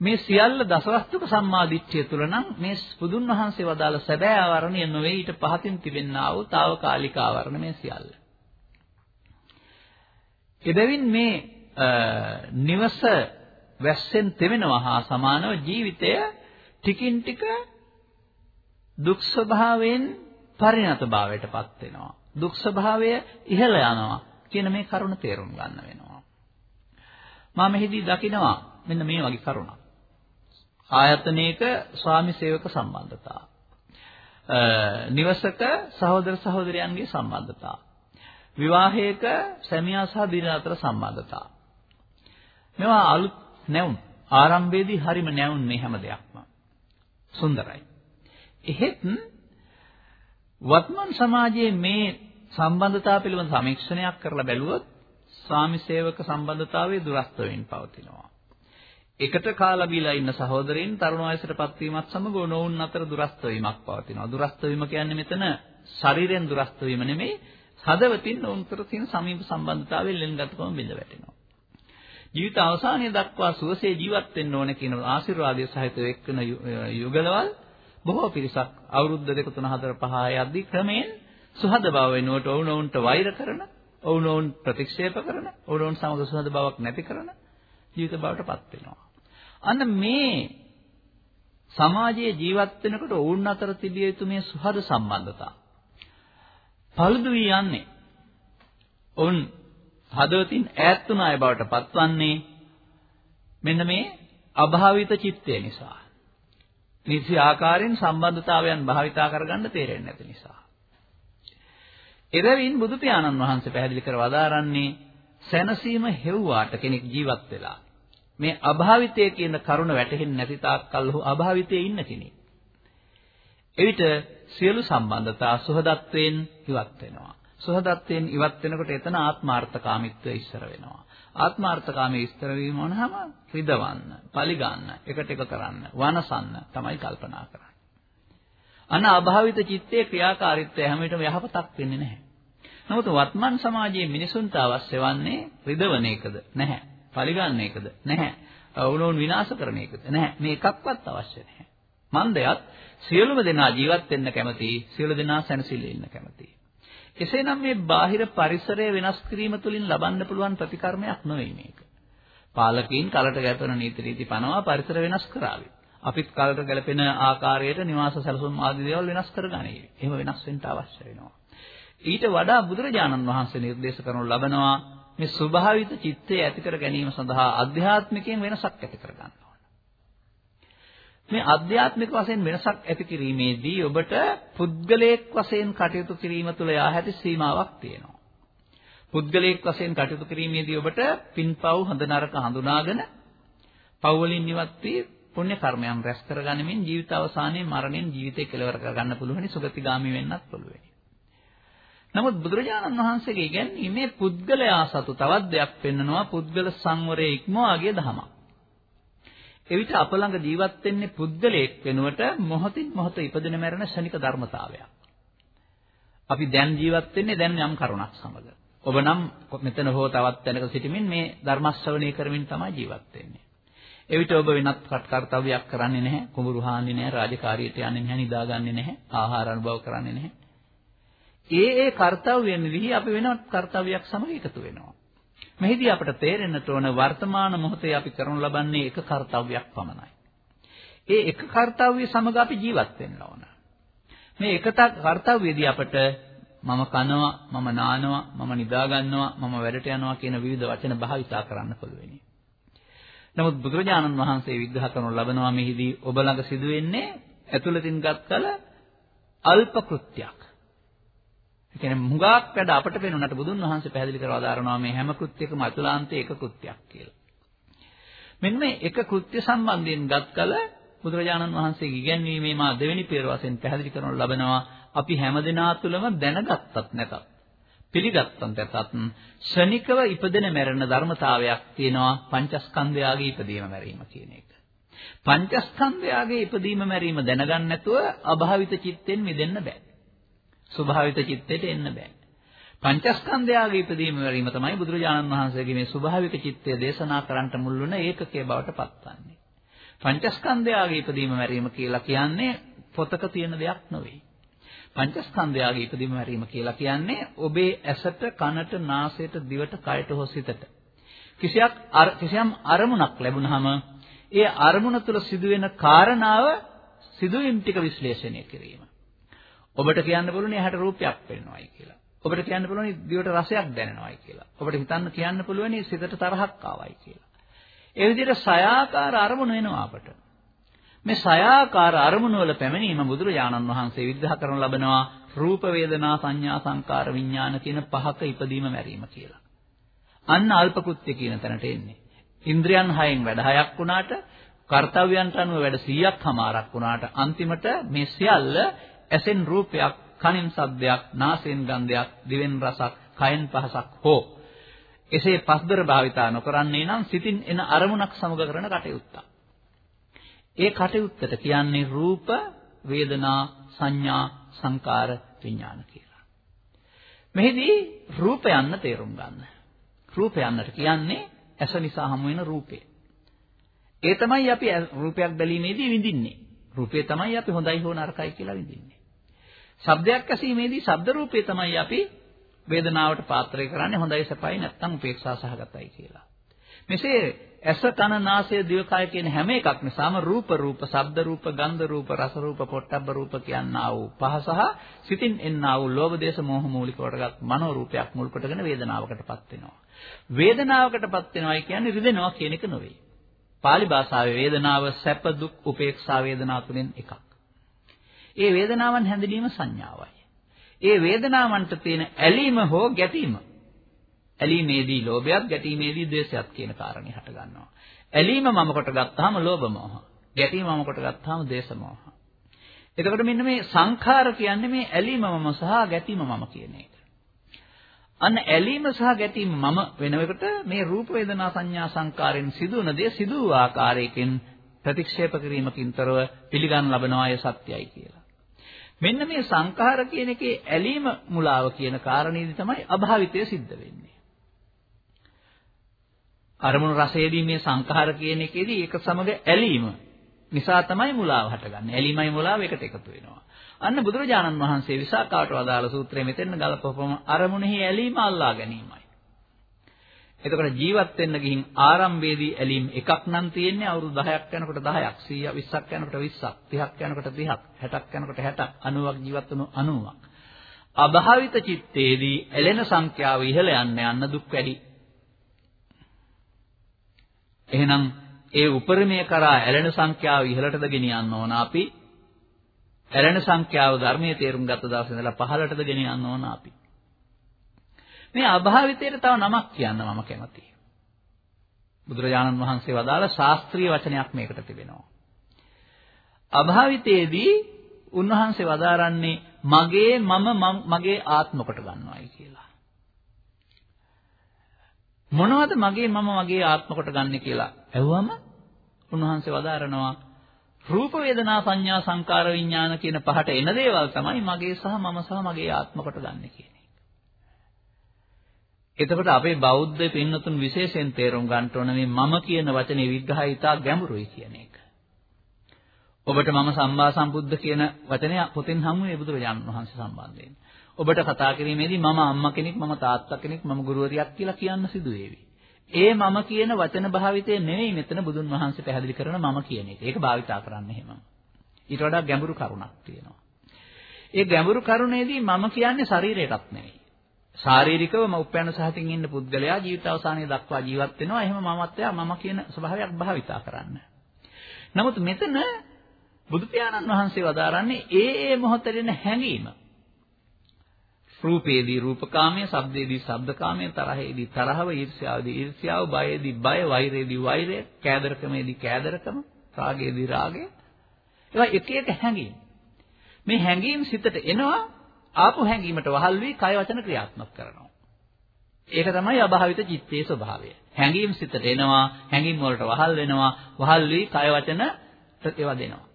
මේ සියල්ල දසවස්තුක සම්මාදිට්ඨිය තුළ නම් මේ බුදුන් වහන්සේ වදාළ සැබෑ ආවරණය නොවේ ඊට පහතින් තිබෙන්නා වූ తాවකාලික ආවරණ මේ සියල්ල. එබැවින් මේ නිවස වැස්සෙන් තෙවෙනවා හා සමානව ජීවිතය ටිකින් ටික දුක් ස්වභාවයෙන් පරිණත භාවයටපත් වෙනවා. දුක් ස්වභාවය ඉහළ යනවා කියන මේ කරුණ තේරුම් ගන්න වෙනවා. මම මෙහිදී දකිනවා මෙන්න මේ වගේ කරුණක්. ආයතනයක ස්වාමි සේවක සම්බන්ධතා. නිවසක සහෝදර සහෝදරයන්ගේ සම්බන්ධතා. විවාහයක සැමියා සහ බිරිඳ අතර සම්බන්ධතා. මේවා අලුත් නැවුම්. ආරම්භයේදී හරිම නැවුම් මේ හැම දෙයක්ම. සුන්දරයි. එහෙත් වත්මන් සමාජයේ මේ සම්බන්ධතාව පිළිබඳ සමීක්ෂණයක් කරලා බැලුවොත් ස්වාමි සේවක සම්බන්ධතාවයේ දුරස්ත වෙමින් පවතිනවා. එකට කාලා බීලා ඉන්න සහෝදරයින් තරුණ වයසටපත් වීමත් සමග ඔවුන් අතර දුරස්ත වීමක් පවතිනවා. දුරස්ත වීම කියන්නේ මෙතන ශරීරයෙන් දුරස්ත වීම නෙමෙයි හදවතින් ඔවුන් අතර තියෙන සමීප සම්බන්ධතාවයෙන් ලෙන්ගත්කම බිඳ වැටෙනවා. ජීවිත අවසානයේ දක්වා සුවසේ ජීවත් වෙන්න ඕන කියන ආශිර්වාදය සහිතව එක්කන යුගලවල් බොහෝ පිරිසක් අවුරුද්ද දෙක තුන හතර පහ යද්දී ක්‍රමයෙන් සුහද බව වෙනුවට ඔවුනොවුන්ට වෛර කරන, ඔවුනොවුන් ප්‍රතික්ෂේප කරන, ඔවුනොවුන් සමග සුහද බවක් නැති කරන ජීවිත බවට පත් වෙනවා. අන්න මේ සමාජයේ ජීවත් වෙනකොට ඔවුන් අතර තිබිය යුතු මේ සුහද සම්බන්ධතා පළුදු වී යන්නේ. ඔවුන් හදවතින් ඈත් වුණ අය බවට පත්වන්නේ මෙන්න මේ අභාවිත චිත්තය නිසා. නිසි ආකාරයෙන් සම්බන්ධතාවයන් භාවිතා කරගන්න තේරෙන්නේ නැති නිසා. එබැවින් බුදු පියාණන් වහන්සේ පැහැදිලි කර වදාරන්නේ සැනසීම හෙව්වාට කෙනෙක් ජීවත් වෙලා මේ අභාවිතය කියන කරුණ වැටහෙන්නේ නැති තාක් කල් ඔහු අභාවිතයේ ඉන්න කෙනෙක්. එවිට සියලු සම්බන්ධතා සුහදත්වයෙන් ඉවත් වෙනවා. සුහදත්වයෙන් ඉවත් වෙනකොට එතන ආත්මාර්ථකාමීත්වය ඉස්සර වෙනවා. ආත්මාර්ථකාමී ඉස්තර වීම වුණාම රිදවන්න, පලිගන්න, එකට එක කරන්න, වනසන්න තමයි කල්පනා කරන්නේ. අන අභාවිත චිත්තයේ ක්‍රියාකාරීත්වය හැම විටම යහපතක් වෙන්නේ නැහැ. නමුත් වත්මන් සමාජයේ මිනිසුන්ට අවශ්‍ය වන්නේ රිදවන එකද? නැහැ. පරිගන්න එකද? නැහැ. වුණෝන් විනාශ කරන එකද? නැහැ. මේ එකක්වත් අවශ්‍ය නැහැ. මන්දයත් සියලුම දෙනා ජීවත් වෙන්න කැමති, සියලු දෙනා සැනසෙල්ලේ ඉන්න කැමති. එසේනම් මේ බාහිර පරිසරය වෙනස් කිරීම තුළින් ලබන්න පුළුවන් ප්‍රතිකර්මයක් නෙවෙයි මේක. පාලකීන් කලට ගැලපෙන නීති රීති පනවා පරිසර වෙනස් කරાવી. අපිත් කලට ගැලපෙන ආකාරයට නිවාස සැලසුම් ආදී දේවල් වෙනස් කරගන්නේ. එහෙම වෙනස් වෙන්න අවශ්‍ය වෙනවා. ඊට වඩා බුදුරජාණන් වහන්සේ නිර්දේශ කරනු ලබනවා මේ ස්වභාවිත චිත්තය ඇති කර ගැනීම සඳහා අධ්‍යාත්මිකයෙන් වෙනසක් ඇති කර ගන්න ඕන. මේ අධ්‍යාත්මික වශයෙන් වෙනසක් ඇති කිරීමේදී ඔබට පුද්ගලයෙක් වශයෙන් කටයුතු කිරීම තුළ යා හැටි සීමාවක් තියෙනවා. පුද්ගලයෙක් වශයෙන් කටයුතු කිරීමේදී ඔබට පින්පව් හොඳ නරක හඳුනාගෙන පව් වලින් ඉවත් වී පුණ්‍ය කර්මයන් රැස් කරගනිමින් ජීවිත අවසානයේ මරණයෙන් ජීවිතය කෙලවර කරගන්න පුළුවනි සුගතිගාමි වෙන්නත් පුළුවනි. නමුත් බුදුරජාණන් වහන්සේගේ ඉගැන්වීමේ පුද්ගලයා සතු තවත් දෙයක් පෙන්නනවා පුද්ගල සංවරයේ ඉක්මවාගේ දහමක්. එවිට අප ළඟ ජීවත් වෙන්නේ පුද්ගලයෙක් වෙනුවට මොහොතින් මොහොත ඉපදෙන මැරෙන ශනික ධර්මතාවයක්. අපි දැන් ජීවත් වෙන්නේ දැන් යම් කරුණක් සමග. ඔබ නම් මෙතන හෝ තවත් තැනක සිටමින් මේ ධර්ම ශ්‍රවණය කරමින් තමයි ජීවත් වෙන්නේ. එවිට ඔබ වෙනත් කර්තව්‍යයක් කරන්නේ නැහැ, කුඹුරු හාන්නේ නැහැ, රාජකාරියට යන්නේ නැහැ, නිදාගන්නේ නැහැ, ආහාර අනුභව කරන්නේ නැහැ. ඒ ඒ කාර්යයෙන් විහි අපි වෙනත් කාර්යයක් සමග එකතු වෙනවා. මෙහිදී අපට තේරෙන්නට ඕන වර්තමාන මොහොතේ අපි කරනු ලබන්නේ එක කාර්යයක් පමණයි. ඒ එක කාර්යය සමග අපි ජීවත් වෙන්න ඕන. මේ එක කාර්යයේදී අපට මම කනවා, මම නානවා, මම නිදා ගන්නවා, මම වැඩට යනවා කියන විවිධ වචන භාවිතා කරන්න පුළුවෙනි. නමුත් බුදුරජාණන් වහන්සේ විග්‍රහ කරනු ලබනවා මෙහිදී ඔබ ළඟ සිදුවෙන්නේ ඇතුළතින් ගත් කල අල්ප කෘත්‍යයක්. ඒ කියන්නේ මුගාක් වැඩ අපට පේනුනට බුදුන් වහන්සේ පැහැදිලි කරලා දාරනවා මේ හැම කෘත්‍යයකම අතුලාන්තයේ එක කෘත්‍යයක් කියලා. මෙන්න මේ එක කෘත්‍ය සම්බන්ධයෙන් ගත්කල බුදුරජාණන් වහන්සේගේ ඉගැන්වීමේ මා දෙවෙනි පෙර වශයෙන් පැහැදිලි කරනු ලබනවා අපි හැමදෙනා තුළම දැනගත්තත් නැතත් පිළිගත්තත් නැතත් ශනිකව ඉපදෙන මැරෙන ධර්මතාවයක් තියෙනවා පංචස්කන්ධයාගේ ඉපදීම මැරීම කියන එක. පංචස්කන්ධයාගේ ඉපදීම මැරීම දැනගන්න නැතුව අභාවිත චිත්තෙන් මිදෙන්න බෑ. ස්වභාවිත චිත්තයට එන්න බෑ. පංචස්කන්ධයාගේ ඉදීම වීම තමයි බුදුරජාණන් වහන්සේගේ මේ ස්වභාවික චිත්තය දේශනා කරන්නට මුල් වුණ ඒකකයේ බවට පත්වන්නේ. පංචස්කන්ධයාගේ ඉදීම මැරීම කියලා කියන්නේ පොතක තියෙන දෙයක් නෙවෙයි. පංචස්කන්ධයාගේ ඉදීම මැරීම කියලා කියන්නේ ඔබේ ඇසට, කනට, නාසයට, දිවට, කයට හෝ සිතට කිසියක් කිසියම් අරමුණක් ලැබුණාම ඒ අරමුණ තුළ සිදුවෙන කාරණාව සිදුවීම් ටික විශ්ලේෂණය කිරීම. ඔබට කියන්න පුළුවන් ඇහැට රූපයක් පෙනෙනවායි කියලා. ඔබට කියන්න පුළුවන් දිවට රසයක් දැනෙනවායි කියලා. ඔබට හිතන්න කියන්න පුළුවන් සිතට තරහක් ආවයි කියලා. ඒ විදිහට සයාකාර අරමුණු එනවා අපට. මේ සයාකාර අරමුණු වල පැමිණීම බුදුරජාණන් වහන්සේ විග්‍රහ කරන ලබනවා රූප වේදනා සංඥා සංකාර විඥාන කියන පහක ඉපදීම මැරීම කියලා. අන්න අල්ප කෘත්‍ය කියන තැනට එන්නේ. ඉන්ද්‍රියන් හයෙන් වැඩ හයක් වුණාට කර්තව්‍යයන්ට අනුව වැඩ 100ක් හමාරක් වුණාට අන්තිමට මේ සියල්ල ඇසෙන් රූපයක්, කනින් ශබ්දයක්, නාසයෙන් ගන්ධයක්, දිවෙන් රසක්, කයෙන් පහසක් හෝ එසේ පස්දර භාවිතා නොකරන්නේ නම් සිතින් එන අරමුණක් සමග කරන කටයුත්තක්. ඒ කටයුත්තට කියන්නේ රූප, වේදනා, සංඥා, සංකාර, විඥාන කියලා. මෙහිදී රූප යන්න තේරුම් ගන්න. රූප යන්නට කියන්නේ ඇස නිසා හමු වෙන රූපේ. ඒ තමයි අපි රූපයක් බැලීමේදී විඳින්නේ. රූපේ තමයි අපි හොඳයි හෝ නරකයි කියලා විඳින්නේ. ශබ්දයක් ඇසීමේදී ශබ්ද රූපේ තමයි අපි වේදනාවට පාත්‍රය කරන්නේ හොඳයි සපයි නැත්නම් උපේක්ෂා සහගතයි කියලා. මෙසේ ඇස කන නාසය දිවකය කියන හැම එකක් නිසාම රූප රූප, ශබ්ද රූප, ගන්ධ රූප, රස රූප, පොට්ටබ්බ රූප කියනා වූ පහ සහ සිතින් එන්නා වූ ලෝභ දේශ මොහ මූලික කොටගත් මනෝ රූපයක් මුල් කොටගෙන වේදනාවකටපත් වෙනවා. වේදනාවකටපත් වෙනවයි කියන්නේ රිදෙනවා කියන එක නෙවෙයි. pāli භාෂාවේ වේදනාව සැප දුක් උපේක්ෂා වේදනා තුනෙන් එකක්. ඒ වේදනාවන් හැඳිනීම සංඥාවයි. ඒ වේදනාවන්ට තියෙන ඇලීම හෝ ගැටීම ඇලීමේදී ලෝභයත් ගැටීමේදී ද්වේෂයත් කියන කාරණේ හට ගන්නවා. ඇලීම මම කොට ගත්තාම ලෝභ මොහ. ගැටීම මම කොට ගත්තාම ද්වේෂ මොහ. එතකොට මෙන්න මේ සංඛාර කියන්නේ මේ ඇලීම මම සහ ගැටීම මම කියන එක. අන්න ඇලීම සහ ගැටීම මම වෙනකොට මේ රූප වේදනා සංඥා සංකාරයෙන් සිදුවන දේ සිදු වූ ආකාරයකින් ප්‍රතික්ෂේප කිරීමකින් තොරව පිළිගන්න ලබනවා අය සත්‍යයි කියලා. මෙන්න මේ සංඛාර කියන එකේ ඇලීම මුලාව කියන කාරණේදී තමයි අභාවිතය සිද්ධ වෙන්නේ. අරමුණු රසයේදී මේ සංඛාර කියන එකේදී ඒක සමග ඇලීම නිසා තමයි මුලාව හටගන්නේ. ඇලීමයි මුලාව එකට එකතු වෙනවා. අන්න බුදුරජාණන් වහන්සේ විසාකාවට වදාළ සූත්‍රයේ මෙතෙන් ගලපපම අරමුණෙහි ඇලීම අල්ලා ගැනීමයි. එතකොට ජීවත් වෙන්න ගිහින් ආරම්භයේදී ඇලීම් එකක් නම් තියෙන්නේ අවුරුදු 10ක් යනකොට 10ක් 100ක් 20ක් යනකොට 20ක් 30ක් යනකොට 30ක් 60ක් යනකොට 60ක් 90ක් ජීවත් වුණු 90ක් අභාවිත චිත්තේදී ඇලෙන සංඛ්‍යාව ඉහළ යන්න යන්න දුක් වැඩි. එහෙනම් ඒ උපරිමය කරා ඇලෙන සංඛ්‍යාව ඉහළටද ගෙනියන්න ඕන අපි? ඇලෙන සංඛ්‍යාව ධර්මයේ තේරුම් ගත්ත දවසේ ඉඳලා පහළටද ගෙනියන්න ඕන අපි? මේ අභාවිතයට තව නමක් කියන්න මම කැමතියි. බුදුරජාණන් වහන්සේ වදාළ ශාස්ත්‍රීය වචනයක් මේකට තිබෙනවා. අභාවිතයේදී උන්වහන්සේ වදාරන්නේ මගේ මම මගේ ආත්ම කොට ගන්නවායි කියලා. මොනවද මගේ මම මගේ ආත්ම කොට ගන්නෙ කියලා ඇහුවම උන්වහන්සේ වදාරනවා රූප වේදනා සංඥා සංකාර විඥාන කියන පහට එන දේවල් තමයි මගේ සහ මම සහ මගේ ආත්ම කොට ගන්නෙ කියන්නේ. එතකොට අපේ බෞද්ධ පින්නතුන් විශේෂයෙන් තේරුම් ගන්න ඕන මේ මම කියන වචනේ විග්‍රහය ඉතා ගැඹුරුයි කියන එක. ඔබට මම සම්මා සම්බුද්ධ කියන වචනය පොතෙන් හමු වේ බුදුරජාණන් වහන්සේ සම්බන්ධයෙන්. ඔබට කතා කිරීමේදී මම අම්මා කෙනෙක්, මම තාත්තා කෙනෙක්, මම ගුරුවරියක් කියලා කියන්න සිදු වේවි. ඒ මම කියන වචන භාවිතය නෙවෙයි මෙතන බුදුන් වහන්සේ පැහැදිලි කරන මම කියන එක. ඒක භාවිතා කරන්න එහෙමම. ඊට වඩා ගැඹුරු කරුණක් තියෙනවා. ඒ ගැඹුරු කරුණේදී මම කියන්නේ ශරීරයටත් නෙවෙයි. ශාරීරිකව උපයන සහතින් ඉන්න පුද්ගලයා ජීවිත අවසානයේ දක්වා ජීවත් වෙනවා. එහෙම මමත්වයා මම කියන ස්වභාවයක් භාවිතා කරන්න. නමුත් මෙතන බුදු පියාණන් වහන්සේ වදාරන්නේ ඒ ඒ මොහොතේන හැඟීම. රූපේදී රූපකාමය, ශබ්දේදී ශබ්දකාමය, තරහේදී තරහව, ඊර්ෂ්‍යාවේදී ඊර්ෂ්‍යාව, බයේදී බය, වෛරේදී වෛරය, කෑදරකමේදී කෑදරකම, රාගයේදී රාගය. ඒවා එක එක හැඟීම්. මේ හැඟීම් සිතට එනවා ආපු හැඟීමට වහල් වී කය වචන ක්‍රියාත්මක කරනවා. ඒක තමයි අභාවිත චිත්තේ ස්වභාවය. හැඟීම් සිතට එනවා, හැඟීම් වලට වහල් වෙනවා, වහල් වී කය වචන ඒවා දෙනවා.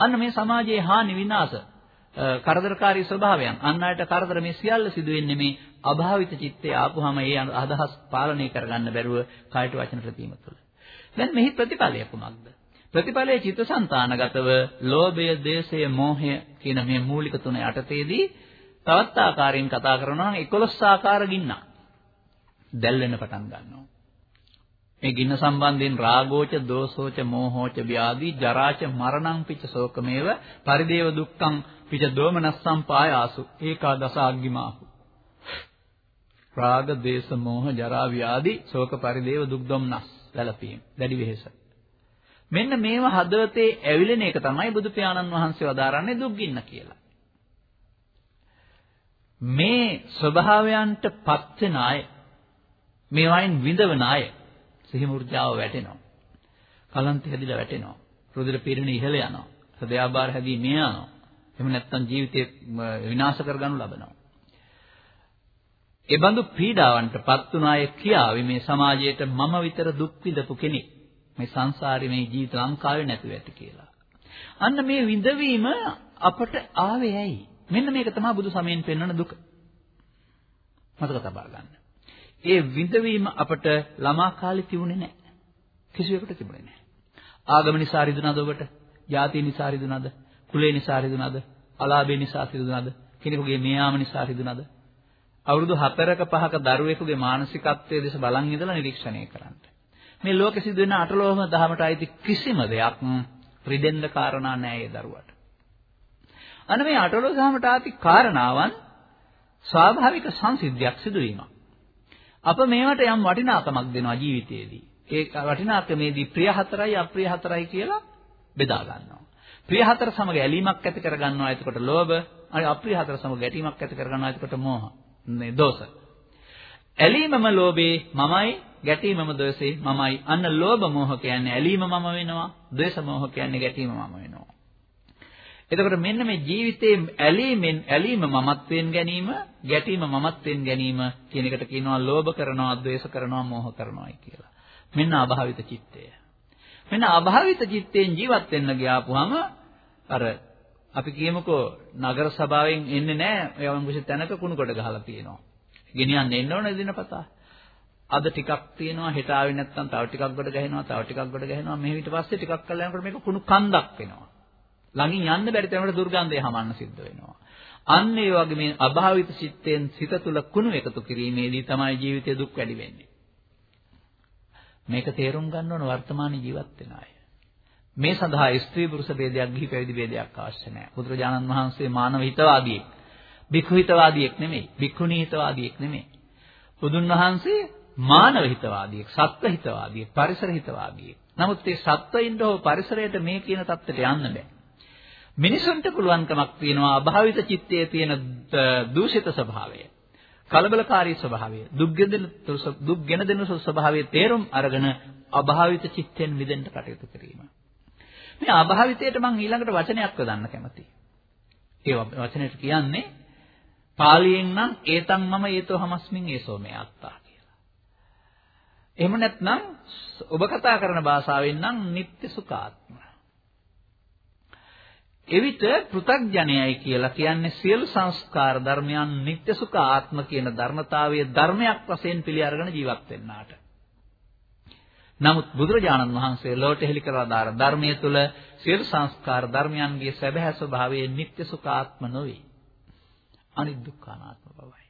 අන්න මේ සමාජයේ හානි විනාශ කරදරකාරී ස්වභාවයන් අන් අයට කරදර මේ සියල්ල සිදු වෙන්නේ මේ අභාවිත චිත්තේ ආපුහම ඒ අදහස් පාලනය කරගන්න බැරුව කයට වචන ප්‍රතිම තුළ. දැන් මෙහි ප්‍රතිඵලය කුමක්ද? ප්‍රතිඵලයේ චිත්තසංතානගතව ලෝභය, දේශය, මෝහය කියන මේ මූලික තුන යටතේදී තවත් ආකාරයෙන් කතා කරනවා නම් 11 ආකාර ගින්නක් දැල් වෙන්න පටන් ගන්නවා. මේ ගින්න සම්බන්ධයෙන් රාගෝච, දෝසෝච, මෝහෝච, ව්‍යාධි, ජරාච, මරණං පිච්ච ශෝකමේව පරිදේව දුක්ඛං පිච්ච දෝමනස්සං පායාසු ඒකාදස අග්ගිමාහු. රාග, දේශ, මෝහ, ජරා, ව්‍යාධි, ශෝක පරිදේව දුක් දොම්නස් වැළපීම්. දැඩි වෙහෙස. මෙන්න මේව හදවතේ ඇවිලෙන එක තමයි බුදු පියාණන් වහන්සේ වදාරන්නේ දුක්ගින්න කියලා. මේ ස්වභාවයන්ට පත් වෙන අය මේ වයින් විඳවන අය සිහිමුර්ජාව වැටෙනවා. කලන්ත හැදිලා වැටෙනවා. රුධිර පිරෙන ඉහළ යනවා. හෘදයාබාර හැදී මිය යනවා. එහෙම නැත්නම් ජීවිතේ විනාශ කරගනු ලබනවා. ඒ බඳු පීඩාවන්ටපත් වුණ අය කියාවි මේ සමාජයට මම විතර දුක් විඳපු කෙනෙක්. මේ සංසාරේ මේ ජීවිත ලංකාවේ නැතුව ඇති කියලා. අන්න මේ විඳවීම අපට ආවේ ඇයි? මෙන්න මේක තමයි බුදු සමයෙන් පෙන්වන දුක. මතක තබා ගන්න. ඒ විඳවීම අපට ළමා කාලේ තිබුණේ නැහැ. කිසිවෙකුට තිබුණේ නැහැ. ආගම නිසා රිදුනද ඔබට? ජාතිය නිසා රිදුනද? කුලේ නිසා රිදුනද? අලාභය නිසා රිදුනද? කෙනෙකුගේ මෙයාම නිසා රිදුනද? අවුරුදු 4ක 5ක දරුවෙකුගේ මානසිකත්වයේ දෙස බලන් ඉඳලා නිරීක්ෂණය කරන්න. මේ ලෝකෙ සිදු වෙන අටලෝම දහමට අයිති කිසිම දෙයක් රිදෙන්න කාරණා නැහැ ඒ දරුවට. අන්න මේ අටලෝ දහමට ආති කාරණාවන් ස්වාභාවික සංසිද්ධියක් සිදුවීමක්. අප මේවට යම් වටිනාකමක් දෙනවා ජීවිතයේදී. ඒ වටිනාකමේදී ප්‍රිය හතරයි අප්‍රිය හතරයි කියලා බෙදා ගන්නවා. ප්‍රිය හතර සමග ඇලීමක් ඇති කර ගන්නවා එතකොට ලෝභ, අනිත් අප්‍රිය හතර සමග ගැටීමක් ඇති කර ගන්නවා එතකොට මෝහ. මේ දෝෂ. ඇලීමම ලෝභේ මමයි, ගැටීමම දෝෂේ මමයි. අන්න ලෝභ මෝහ කියන්නේ ඇලීම මම වෙනවා, ද්වේෂ මෝහ කියන්නේ ගැටීම මම වෙනවා. එතකොට මෙන්න මේ ජීවිතයේ ඇලීමෙන් ඇලීම මමත්වෙන් ගැනීම, ගැටීම මමත්වෙන් ගැනීම කියන එකට කියනවා ලෝභ කරනවා, ද්වේෂ කරනවා, මෝහ කරනවායි කියලා. මෙන්න අභාවිත චිත්තය. මෙන්න අභාවිත චිත්තයෙන් ජීවත් වෙන්න ගියාපුවම අර අපි කියමුකෝ නගර සභාවෙන් එන්නේ නැහැ යම් කිසි තැනක කුණු කොට ගහලා තියෙනවා. ගෙනියන්න එන්න ඕනේ දිනපතා. අද ටිකක් තියෙනවා හෙට ආවේ නැත්නම් තව ටිකක් ගොඩ ගහනවා තව ටිකක් ගොඩ ගහනවා මෙහෙ ඊට පස්සේ ටිකක් කළා යනකොට මේක කුණු කන්දක් වෙනවා. ළඟින් යන්න බැරි තරමට දුර්ගන්ධය හමන්න සිද්ධ වෙනවා. අන්න ඒ වගේ මේ අභාවිත චිත්තයෙන් සිත තුළ කුණු එකතු කිරීමේදී තමයි ජීවිතයේ දුක් වැඩි වෙන්නේ. මේක තේරුම් ගන්න ඕන වර්තමාන ජීවත් වෙන අය. මේ සඳහා ස්ත්‍රී පුරුෂ ભેදයක් ගිහි පැවිදි ભેදයක් අවශ්‍ය නැහැ. බුදුරජාණන් වහන්සේ මානව හිතවාදියෙක්. භික්ඛු හිතවාදියෙක් නෙමෙයි. භික්ඛුණී හිතවාදියෙක් නෙමෙයි. බුදුන් වහන්සේ මානව හිතවාදියෙක්, සත්ත්ව හිතවාදියෙක්, පරිසර හිතවාදියෙක්. නමුත් මේ සත්වයින්ට හෝ පරිසරයට මේ කියන தත්තට යන්න බෑ. මිනිසුන්ට පුළුවන්කමක් තියෙනවා අභාවිත චිත්තයේ තියෙන දූෂිත ස්වභාවය. කලබලකාරී ස්වභාවය, දුක්ගෙන දුක්ගෙන දෙන ස්වභාවයේ තේරුම් අරගෙන අභාවිත චිත්තෙන් මිදෙන්න කටයුතු කිරීම. මේ අභාවිතයට මම ඊළඟට වචනයක් යොදන්න කැමතියි. ඒ වචනයට කියන්නේ පාලියෙන් නම් ඒතං මම ඒතෝ හමස්මින් ඒසෝ මේ අත්තා කියලා. එහෙම නැත්නම් ඔබ කතා කරන භාෂාවෙන් නම් නিত্য සුඛාත්ම. එවිට පෘථග්ජනයයි කියලා කියන්නේ සියලු සංස්කාර ධර්මයන් නিত্য සුඛාත්ම කියන ධර්මතාවයේ ධර්මයක් වශයෙන් පිළි අරගෙන ජීවත් වෙන්නාට. නමුත් බුදුරජාණන් වහන්සේ ලෝට හෙළි කරලා දාන ධර්මයේ තුල සියලු සංස්කාර ධර්මයන්ගේ සැබෑ ස්වභාවය නিত্য සුඛාත්ම නොවේ. අනිත් දුක්ඛානාත්ම බවයි.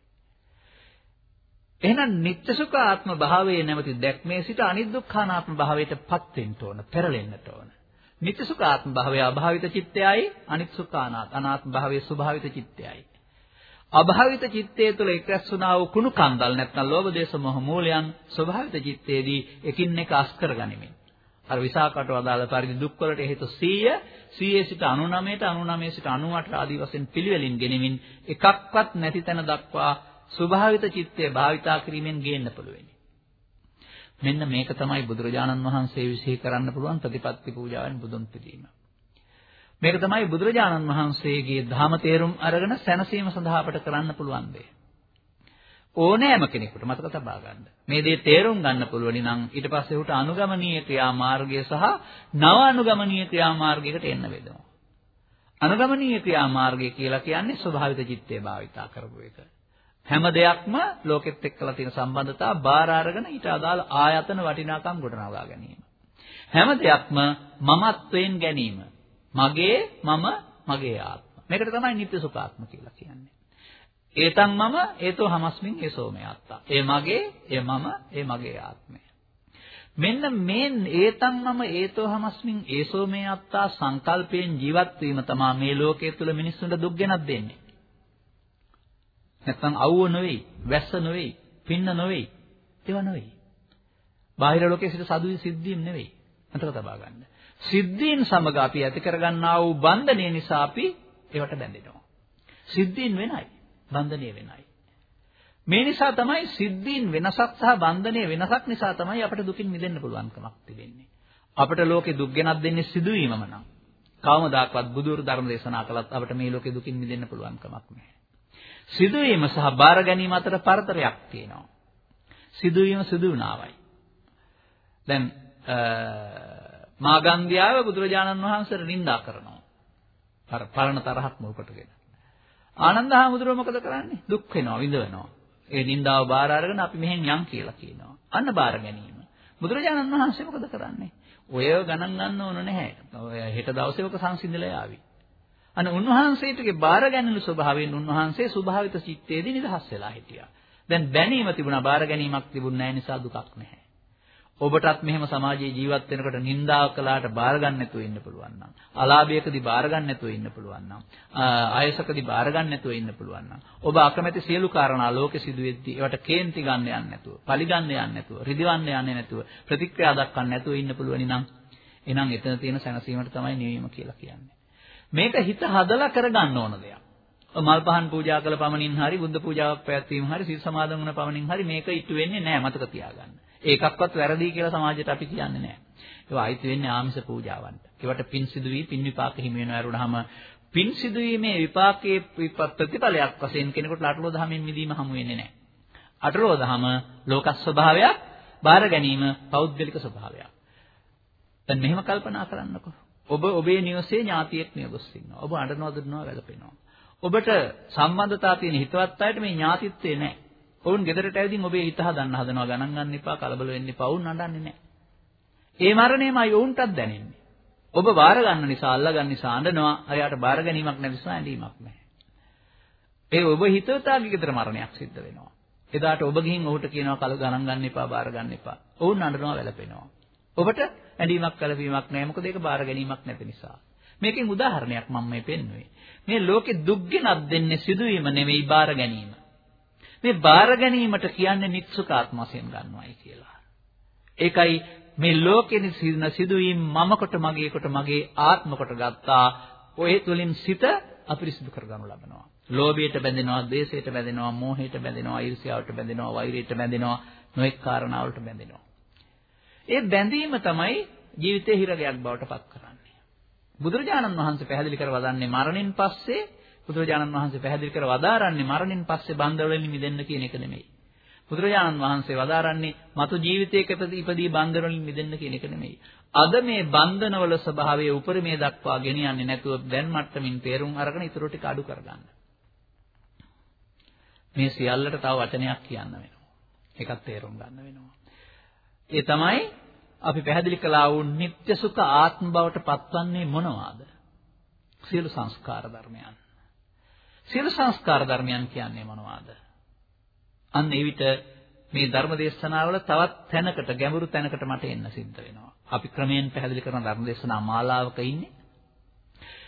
එහෙනම් නිත්‍ය සුඛාත්ම භාවයේ නැමැති දැක්මේ සිට අනිදුක්ඛානාත්ම භාවයටපත් වෙන්න ඕන, පෙරලෙන්නට ඕන. නිත්‍ය සුඛාත්ම භාවය අභාවිත චිත්තයයි, අනිත්සුඛානාත් අනාත්ම භාවයේ ස්වභාවිත චිත්තයයි. අභාවිත චිත්තය තුළ එක්රැස් වුණා වූ කුණු කන්දල් නැත්නම් ලෝභ දේශ මොහ මූලයන් ස්වභාවිත චිත්තයේදී එකින් එක අස් කරගනිමින් අර විසාකට අදාළ පරිදි දුක්වලට හේතු 100 100 සිට 99ට 99 සිට 98 ආදී වශයෙන් පිළිවෙලින් ගෙනෙමින් එකක්වත් නැති තැන දක්වා ස්වභාවිත චිත්තය භාවිතා කිරීමෙන් ගේන්න පුළුවන්. මෙන්න මේක තමයි බුදුරජාණන් වහන්සේ විශ්ේ කරන්න පුළුවන් ප්‍රතිපත්ති පූජාවෙන් බුදුන් පිළිම. මේක තමයි බුදුරජාණන් වහන්සේගේ ධාම තේරුම් අරගෙන සැනසීම සඳහා අපට කරන්න පුළුවන් දේ. ඕනෑම කෙනෙකුට මතක තබා ගන්න. මේ දේ තේරුම් ගන්න පුළුවනි නම් ඊට පස්සේ උට අනුගමනීය ක්‍රියාමාර්ගය සහ නව අනුගමනීය ක්‍රියාමාර්ගයකට එන්න වෙනවා. අනුගමනීය ක්‍රියාමාර්ගය කියලා කියන්නේ ස්වභාවිත චිත්තය භාවිතා කරපු එක. හැම දෙයක්ම ලෝකෙත් එක්කලා තියෙන සම්බන්ධතාව බාර අරගෙන ඊට අදාළ ආයතන වටිනාකම් ගොඩනගා ගැනීම. හැම දෙයක්ම මමත්වයෙන් ගැනීම. මගේ මම මගේ ආත්ම. මේකට තමයි නිත්‍ය සුඛාත්ම කියලා කියන්නේ. ඒතන් මම ඒතෝ හමස්මින් ඒසෝ මේ ආත්තා. ඒ මගේ, ඒ මම, ඒ මගේ ආත්මය. මෙන්න මේ ඒතන් මම ඒතෝ හමස්මින් ඒසෝ මේ ආත්තා සංකල්පයෙන් ජීවත් වීම තමයි මේ ලෝකයේ තුල මිනිස්සුන්ට දුක් ගෙනත් දෙන්නේ. නැත්නම් අවුව නෙවෙයි, වැස්ස නෙවෙයි, පින්න නෙවෙයි, ඒවා නෙවෙයි. බාහිර ලෝකයේ සිට සදුයි සිද්ධීම් නෙවෙයි. මතක තබා ගන්න. සිද්ධීන් සමග අපි ඇති කරගන්නා වූ බන්ධනය නිසා අපි ඒවට බැඳෙනවා. සිද්ධීන් වෙනයි, බන්ධනය වෙනයි. මේ නිසා තමයි සිද්ධීන් වෙනසක් සහ බන්ධනයේ වෙනසක් නිසා තමයි අපිට දුකින් මිදෙන්න පුළුවන්කමක් තිබෙන්නේ. අපිට ලෝකේ දුක් ගෙනත් දෙන්නේ සිදුවීමම නම්. කවමදාක්වත් බුදුරු ධර්ම දේශනා කළත් අපිට මේ ලෝකේ දුකින් මිදෙන්න පුළුවන් කමක් නැහැ. සිදුවීම සහ බාර ගැනීම අතර පරතරයක් තියෙනවා. සිදුවීම සිදු වුණාවයි. දැන් මාගන්ධ්‍යාව බුදුරජාණන් වහන්සේට නිඳා කරනවා. අර පරණ තරහක් මුල් කොටගෙන. ආනන්ද හාමුදුරුව මොකද කරන්නේ? දුක් වෙනවා, විඳවනවා. ඒ නිඳාව බාර අරගෙන අපි මෙහෙන් යන් කියලා කියනවා. අන්න බාර ගැනීම. බුදුරජාණන් වහන්සේ මොකද කරන්නේ? ඔය ගණන් ගන්න ඕන නැහැ. ඔය හෙට දවසේ ඔක සංසිඳලා යාවි. අන්න උන්වහන්සේටගේ බාර ගැනීම ස්වභාවයෙන් උන්වහන්සේ ස්වභාවිත චිත්තයේදී නිදහස් වෙලා හිටියා. දැන් බැනීම තිබුණා බාර ගැනීමක් තිබුණ නැහැ නිසා දුකක් නැහැ. ඔබටත් මෙහෙම සමාජයේ ජීවත් වෙනකොට නින්දා කළාට බාර ගන්න නැතුව ඉන්න පුළුවන් නම් අලාභයකදී බාර ගන්න නැතුව ඉන්න පුළුවන් නම් ආයසකදී බාර ගන්න නැතුව ඉන්න පුළුවන් නම් ඔබ අකමැති සියලු කාරණා ලෝකෙ සිදුවෙද්දී ඒවට කේන්ති ගන්න යන්නේ නැතුව පරිගන්න යන්නේ නැතුව රිදවන්න යන්නේ නැතුව ප්‍රතික්‍රියා දක්වන්න නැතුව ඉන්න පුළුවන් නම් එහෙනම් එතන තියෙන සැනසීමට තමයි නිවීම කියලා කියන්නේ මේක හිත හදලා කරගන්න ඕන දෙයක් මල් පහන් පූජා කළ පමණින් හරි බුද්ධ පූජාවක් පැවැත්වීම හරි සිල් සමාදන් වුණ පමණින් හරි මේක ඉටු වෙන්නේ නැහැ මතක තියාගන්න ඒකක්වත් වැරදි කියලා සමාජයට අපි කියන්නේ නැහැ. ඒවා අයිති වෙන්නේ ආමිෂ පූජාවන්ට. ඒවට පින් සිදු වී පින් විපාක හිමි වෙනවා වරුණාම පින් සිදුවීමේ විපාකයේ ප්‍රතිඵලයක් වශයෙන් කෙනෙකුට අටලෝ දහමින් මිදීම හමු වෙන්නේ නැහැ. අටලෝ දහම ලෝක ස්වභාවයක්, බාර ගැනීම පෞද්ගලික ස්වභාවයක්. දැන් මෙහෙම කල්පනා කරන්නකෝ. ඔබ ඔබේ නිවසේ ඥාතියෙක් නියගොස් ඉන්නවා. ඔබ අඬනවා දුන්නවා වැළපෙනවා. ඔබට සම්බන්ධතා තියෙන හිතවත් අයට මේ ඥාතිත්වේ නැහැ. ඔවුන් ගෙදරට ඇවිදින් ඔබේ හිත හදන්න හදනවා ගණන් ගන්න එපා කලබල වෙන්න එපා. ඔවුන් නඩන්නේ නැහැ. ඒ මරණයමයි ඔවුන්ටත් දැනෙන්නේ. ඔබ බාර ගන්න නිසා අල්ලා ගන්න නිසා අඬනවා. අරයාට බාර ගැනීමක් නැති නිසා ඇඬීමක් නැහැ. ඒ ඔබ හිතවතාගේ ගෙදර මරණයක් සිද්ධ වෙනවා. එදාට ඔබ ගිහින් ඔහුට කියනවා කල ගණන් ගන්න එපා බාර ගන්න එපා. ඔවුන් අඬනවා වැළපෙනවා. ඔබට ඇඬීමක් කලවීමක් නැහැ. මොකද ඒක බාර ගැනීමක් නැති නිසා. මේකෙන් උදාහරණයක් මම මේ පෙන්වුවේ. මේ ලෝකෙ දුක් ගෙනත් දෙන්නේ සිදුවීම නෙවෙයි බාර ගැනීම. මේ බාර ගැනීමට කියන්නේ නිත්සුකාත්ම වශයෙන් ගන්නවයි කියලා. ඒකයි මේ ලෝකෙන සිදුන සිදුවීම් මම කොට මගේ කොට මගේ ආත්ම කොට ගත්තා. ඔය තුලින් සිත අපිරිසිදු කරගනු ලබනවා. ලෝභයට බැඳෙනවා, ද්වේෂයට බැඳෙනවා, මෝහයට බැඳෙනවා, ඊර්ෂ්‍යාවට බැඳෙනවා, වෛරයට බැඳෙනවා, නොඑක් කාරණාවලට බැඳෙනවා. ඒ බැඳීම තමයි ජීවිතේ හිරගයක් බවට පත් කරන්නේ. බුදුරජාණන් වහන්සේ පැහැදිලි කර වදන්නේ මරණින් පස්සේ බුදුරජාණන් වහන්සේ පැහැදිලි කර වදාරන්නේ මරණින් පස්සේ බන්ධවලින් මිදෙන්න කියන එක නෙමෙයි. බුදුරජාණන් වහන්සේ වදාරන්නේ මතු ජීවිතයක ඉපදී බන්ධවලින් මිදෙන්න කියන එක නෙමෙයි. අද මේ බන්ධනවල ස්වභාවය උපරිමේ දක්වා ගෙනියන්නේ නැතුව දැන් මට්ටමින් තේරුම් අරගෙන ඊටු ටික අඩු කරගන්න. මේ සියල්ලට තව වචනයක් කියන්න වෙනවා. ඒකත් තේරුම් ගන්න වෙනවා. ඒ තමයි අපි පැහැදිලි කළා වූ නিত্য සුඛ ආත්ම බවට පත්වන්නේ මොනවාද? සියලු සංස්කාර ධර්මයන්. සියලු සංස්කාර ධර්මයන් කියන්නේ මොනවාද? අන්න ඒ විට මේ ධර්ම දේශනාවල තවත් තැනකට ගැඹුරු තැනකට මට එන්න සිද්ධ වෙනවා. අපි ක්‍රමයෙන් පැහැදිලි කරන ධර්ම දේශනා මාලාවක ඉන්නේ.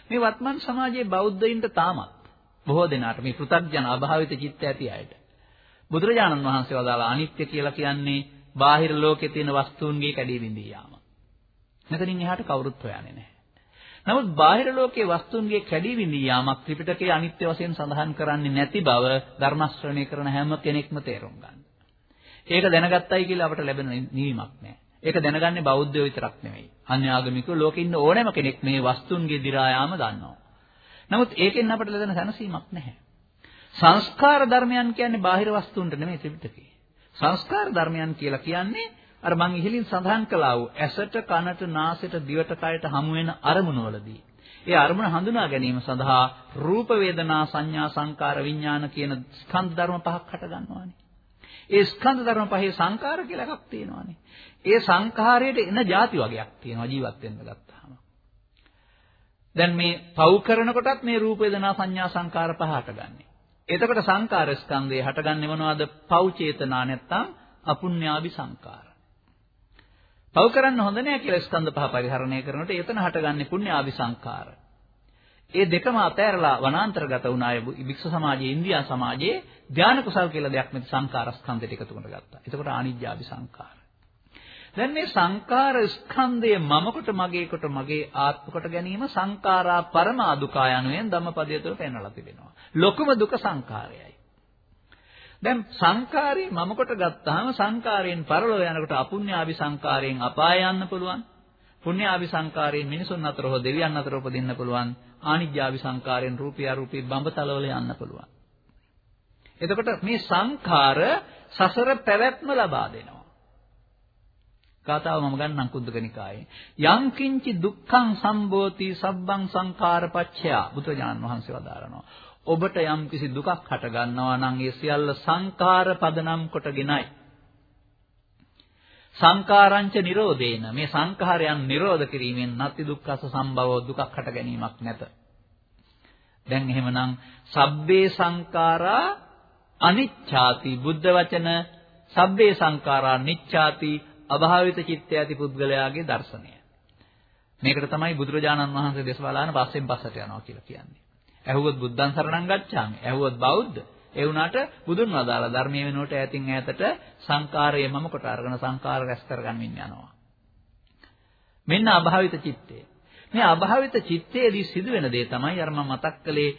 මේ වත්මන් සමාජයේ බෞද්ධයින්ට තාමත් බොහෝ දෙනාට මේ පෘථග්ජන අභාවිත චිත්ත ඇති අයට බුදුරජාණන් වහන්සේ වදාලා අනිත්‍ය කියලා කියන්නේ බාහිර ලෝකයේ තියෙන වස්තුන්ගේ කැඩී බිඳී යාම. මෙතනින් එහාට කවුරුත් හොයන්නේ නැහැ. නමුත් බාහිර ලෝකයේ වස්තුන්ගේ කැඩී විඳී යාමක් ත්‍රිපිටකයේ අනිත්‍ය වශයෙන් සඳහන් කරන්නේ නැති බව ධර්ම ශ්‍රවණය කරන හැම කෙනෙක්ම තේරුම් ගන්න. ඒක දැනගත්තයි කියලා අපට ලැබෙන නිවීමක් නෑ. ඒක දැනගන්නේ බෞද්ධයෝ විතරක් නෙමෙයි. අන්‍ය ආගමිකයෝ ලෝකේ ඉන්න ඕනෑම කෙනෙක් මේ වස්තුන්ගේ දි รา යාම දන්නවා. නමුත් ඒකෙන් අපට ලැබෙන සැනසීමක් නැහැ. සංස්කාර ධර්මයන් කියන්නේ බාහිර වස්තුන්ට නෙමෙයි ත්‍රිපිටකේ. සංස්කාර ධර්මයන් කියලා කියන්නේ අර මං ඉහලින් සඳහන් කළා වූ ඇසට කනට නාසයට දිවට කයට හමු වෙන අරමුණවලදී ඒ අරමුණ හඳුනා ගැනීම සඳහා රූප වේදනා සංඥා සංකාර විඥාන කියන ස්කන්ධ ධර්ම පහක් හට ගන්නවානේ. ඒ ස්කන්ධ ධර්ම පහේ සංකාර කියලා එකක් තියෙනවානේ. ඒ සංඛාරයට එන ಜಾති වගේක් තියෙනවා ජීවත් වෙන්න ගත්තාම. දැන් මේ පව් කරනකොටත් මේ රූප වේදනා සංඥා සංකාර පහ හටගන්නේ. එතකොට සංකාර ස්කන්ධය හටගන්නේ මොනවද? පව් චේතනා නැත්තම් අපුඤ්ඤාභි සංකාර. පව කරන්න හොඳ නෑ කියලා ස්කන්ධ පහ පරිහරණය කරනකොට එතන හටගන්නේ පුණ්‍ය ආවිසංකාර. ඒ දෙකම අතෑරලා වනාන්තරගත වුණ අය භික්ෂු සමාජයේ ඉන්දියා සමාජයේ ධාන කුසල් කියලා දෙයක් නැති සංකාර ස්කන්ධයට එකතු කරගත්තා. එතකොට ආනිජ්ජාභි සංකාර. දැන් මේ සංකාර ස්කන්ධය මම කොට මගේ කොට මගේ ආත්ම කොට ගැනීම සංකාරා පරමා දුකා යනුවෙන් ධම්මපදයේ තුල පෙන්වලා තිබෙනවා. ලොකුම දුක සංකාරයයි. දැන් සංකාරේ මම කොට ගත්තාම සංකාරයෙන් පරලෝ යනකොට අපුඤ්ඤාභි සංකාරයෙන් අපාය යන්න පුළුවන්. පුඤ්ඤාභි සංකාරයෙන් මිනිසුන් අතර හෝ දෙවියන් අතර උපදින්න පුළුවන්. ආනිජ්ජාභි සංකාරයෙන් රූපී අරූපී බඹතලවල යන්න පුළුවන්. එතකොට මේ සංඛාර සසර පැවැත්ම ලබා දෙනවා. කාතාව මම ගන්නම් කුද්දකනිකායේ. යං කිංචි දුක්ඛං සම්බෝති සබ්බං සංඛාරපච්චය බුදුජානන් වහන්සේ වදාරනවා. ඔබට යම් කිසි දුකක් හට ගන්නවා නම් ඒ සියල්ල සංඛාර පදනම් කොටගෙනයි. සංකාරංච නිරෝධේන මේ සංඛාරයන් නිරෝධ කිරීමෙන් නැති දුක්ඛස සම්භව දුකක් හට ගැනීමක් නැත. දැන් එහෙමනම් සබ්බේ සංඛාරා අනිච්ඡාති බුද්ධ වචන සබ්බේ සංඛාරා නිච්ඡාති අභාවිත චිත්තය ඇති පුද්ගලයාගේ දර්ශනය. මේකට තමයි බුදුරජාණන් වහන්සේ දේශ බලාන පස්සෙන් පස්සට යනවා කියලා කියන්නේ. ඇහුවොත් බුද්ධං සරණං ගච්ඡාමි. ඇහුවොත් බෞද්ධ. ඒ වුණාට බුදුන් වදාලා ධර්මයේ වෙනුවට ඈතින් ඈතට සංකාරය මම කොට අරගෙන සංකාර රැස් කරගන්මින් යනවා. මෙන්න අභාවිත චිත්තය. මේ අභාවිත චිත්තයේදී සිදුවෙන දේ තමයි අර මම මතක් කළේ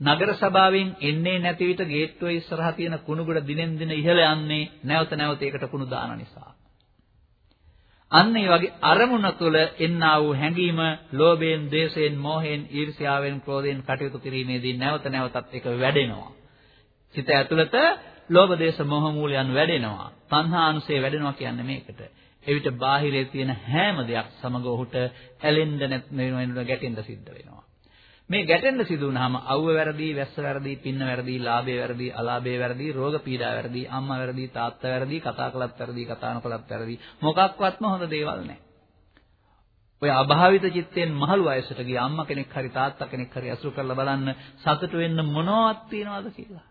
නගර සභාවෙන් එන්නේ නැති විට ගේට්ටුවේ ඉස්සරහා තියෙන කුණුගොඩ දිනෙන් දින ඉහළ යන්නේ නැවත නැවත ඒකට කුණු දාන නිසා. අන්න ඒ වගේ අරමුණ තුළ එන්නා වූ හැඟීම ලෝභයෙන්, ද්වේෂයෙන්, මෝහයෙන්, ඊර්ෂ්‍යාවෙන්, ක්‍රෝධයෙන් කටයුතු කිරීමේදී නැවත නැවතත් ඒක වැඩෙනවා. සිත ඇතුළත ලෝභ, ද්වේෂ, මෝහ මූලයන් වැඩෙනවා. තණ්හානුසය වැඩෙනවා කියන්නේ මේකට. එවිට බාහිරේ තියෙන හැම දෙයක් සමග ඔහුට ඇලෙන්න නැත්නම් ගැටෙන්න සිද්ධ වෙනවා. මේ ගැටෙන්න සිදු වුනහම අවුව වැරදි, වැස්ස වැරදි, පින්න වැරදි, ලාභය වැරදි, අලාභය වැරදි, රෝග පීඩා වැරදි, අම්මා වැරදි, තාත්තා වැරදි, කතා කළත් වැරදි, කතා නොකළත් වැරදි. මොකක්වත්ම හොඳ දේවල් නැහැ. ඔය අභාවිත චිත්තෙන් මහලු වයසට ගිය අම්මා කෙනෙක් හරි තාත්තා කෙනෙක් හරි අසුර කරලා බලන්න සතුට වෙන්න මොනවත් තියනවද කියලා.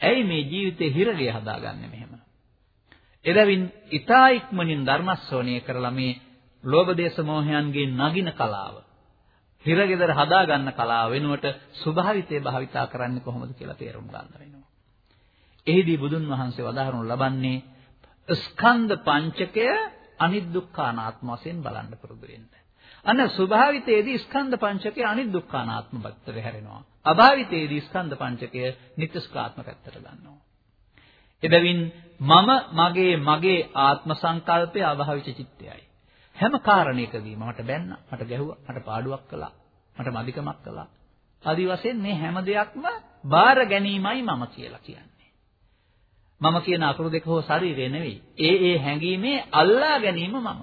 ඇයි මේ ජීවිතේ හිරගේ හදාගන්නේ මෙහෙම? එදවින් ඊතා ඉක්මනින් ධර්මස්සෝණය කරලා මේ ලෝභ දේශ මොහයන්ගේ නගින කලාව හිරගෙදර හදා ගන්න කලාව වෙනුවට ස්වභාවිතය භාවිතා කරන්නේ කොහොමද කියලා තේරුම් ගන්න වෙනවා. එහිදී බුදුන් වහන්සේ වදාහරනු ලබන්නේ ස්කන්ධ පංචකය අනිදුක්ඛානාත්ම වශයෙන් බලන්න පුරුදු වෙන්න. අන්න ස්වභාවිතයේදී ස්කන්ධ පංචකය අනිදුක්ඛානාත්ම පැත්තට හැරෙනවා. අභාවිතයේදී ස්කන්ධ පංචකය නිත්‍යස්කාත්ම පැත්තට ගන්නවා. එබැවින් මම මගේ මගේ ආත්ම සංකල්පය අභාවිත චිත්තයයි. හැම කාරණයකදීම මට බැන්නා, මට ගැහුවා, මට පාඩුවක් කළා, මට මදිකමක් කළා. ආදි වශයෙන් මේ හැම දෙයක්ම බාර ගැනීමයි මම කියලා කියන්නේ. මම කියන අකුරු දෙක හෝ ශරීරය නෙවෙයි. ඒ ඒ හැඟීමේ අල්ලා ගැනීම මම.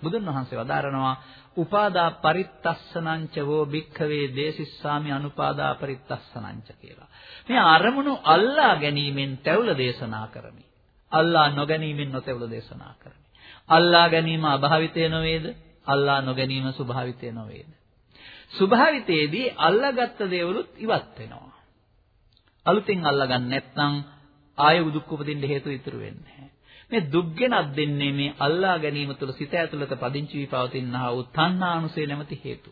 බුදුන් වහන්සේ වදාරනවා උපාදා පරිත්තස්සනංච වෝ භික්ඛවේ දේසිස්සාමි අනුපාදා පරිත්තස්සනංච කියලා. මේ අරමුණු අල්ලා ගැනීමෙන් තැවුල දේශනා කරමි. අල්ලා නොගැනීමෙන් නොතැවුල දේශනා කරමි. අල්ලා ගැනීම අභාවිතය නොවේද? අල්ලා නොගැනීම ස්වභාවිතය නොවේද? ස්වභාවිතයේදී අල්ලාගත්ත දේවලුත් ඉවත් වෙනවා. අලුතින් අල්ලගන්න නැත්නම් ආයෙ දුක් උපදින්න හේතු ඉතුරු වෙන්නේ මේ දුක් ගෙනත් දෙන්නේ මේ අල්ලා ගැනීම තුළ සිත ඇතුළත පදිංචි වී පවතිනා වූ තණ්හානුසය නැමැති හේතු.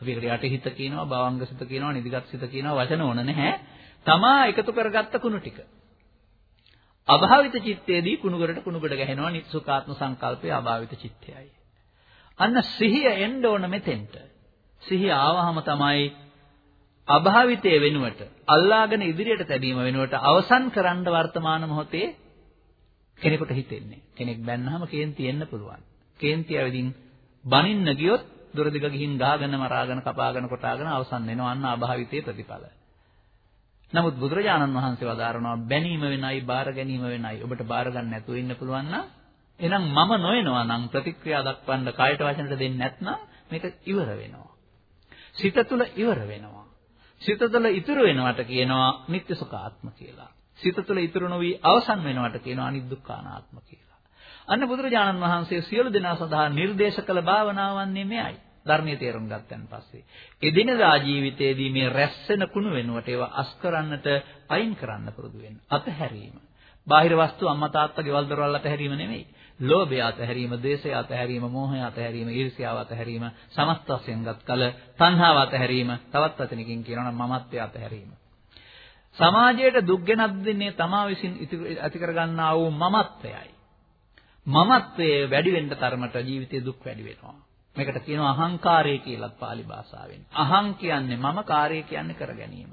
අපි ඒකට යටිහිත කියනවා, භවංගසිත කියනවා, නිදිගත් සිත කියනවා වචන ඕන නැහැ. තමා එකතු කරගත්ත කුණු ටික. අභාවිත චිත්තයේදී කුණුගරට කුණුගඩ ගැහෙනවා නිස්සුකාත්ම සංකල්පය අභාවිත චිත්තයයි. අන්න සිහිය එන්න ඕන මෙතෙන්ට. සිහිය ආවහම තමයි අභාවිතයේ වෙනුවට අල්ලාගෙන ඉදිරියට තැබීම වෙනුවට අවසන් කරන්න වර්තමාන මොහොතේ කෙනෙකුට හිතෙන්නේ. කෙනෙක් බැන්නාම කේන්ති එන්න පුළුවන්. කේන්ති ඇවිදින් බනින්න ගියොත් දොර දිග ගිහින් ගහගෙන මරාගෙන කපාගෙන කොටාගෙන අවසන් වෙනවා අන්න අභාවිතයේ ප්‍රතිඵල. නමුත් බුදුරජාණන් වහන්සේ වදාරනවා බැනීම වෙනයි බාර ගැනීම වෙනයි. ඔබට බාර ගන්න නැතුව ඉන්න පුළුවන් නම් එහෙනම් මම නොයනවා නම් ප්‍රතික්‍රියා දක්වන්න කායට වචනට දෙන්නේ නැත්නම් මේක ඉවර වෙනවා. සිත තුළ ඉවර වෙනවා. සිත තුළ ඉතුරු වෙනවට කියනවා නිත්‍ය සුඛාත්ම කියලා. සිත තුළ ඉතුරු නොවි අවසන් වෙනවට කියනවා අනිදුක්ඛානාත්ම කියලා. අන්න බුදුරජාණන් වහන්සේ සියලු දෙනා සඳහා නිර්දේශ කළ භාවනාවන්නේ මෙයයි. ධර්මයේ තේරුම් ගත්තන් පස්සේ එදිනදා ජීවිතයේදී මේ රැස්සෙන කුණු වෙනුවට ඒවා අස් කරන්නට අයින් කරන්න පුරුදු වෙන්න. අතහැරීම. බාහිර වස්තු අම්මා තාත්තා ගෙවල් දොරවල් අතහැරීම නෙමෙයි. ලෝභය අතහැරීම, ද්වේෂය අතහැරීම, මෝහය අතහැරීම, ඊර්ෂ්‍යාව අතහැරීම, සමස්ත වශයෙන් ගත් කල තණ්හාව අතහැරීම, තවත් වචනකින් කියනවා නම් මමත්වය අතහැරීම. සමාජයට දුක් ගෙනත් දෙන්නේ තමා විසින් ඇති කරගන්නා වූ මමත්වයයි. මමත්වයේ වැඩි වෙන්න තරමට ජීවිතේ දුක් වැඩි වෙනවා. මේකට කියනවා අහංකාරය කියලා පාලි භාෂාවෙන්. අහං කියන්නේ මම කාර්යය කියන්නේ කර ගැනීම.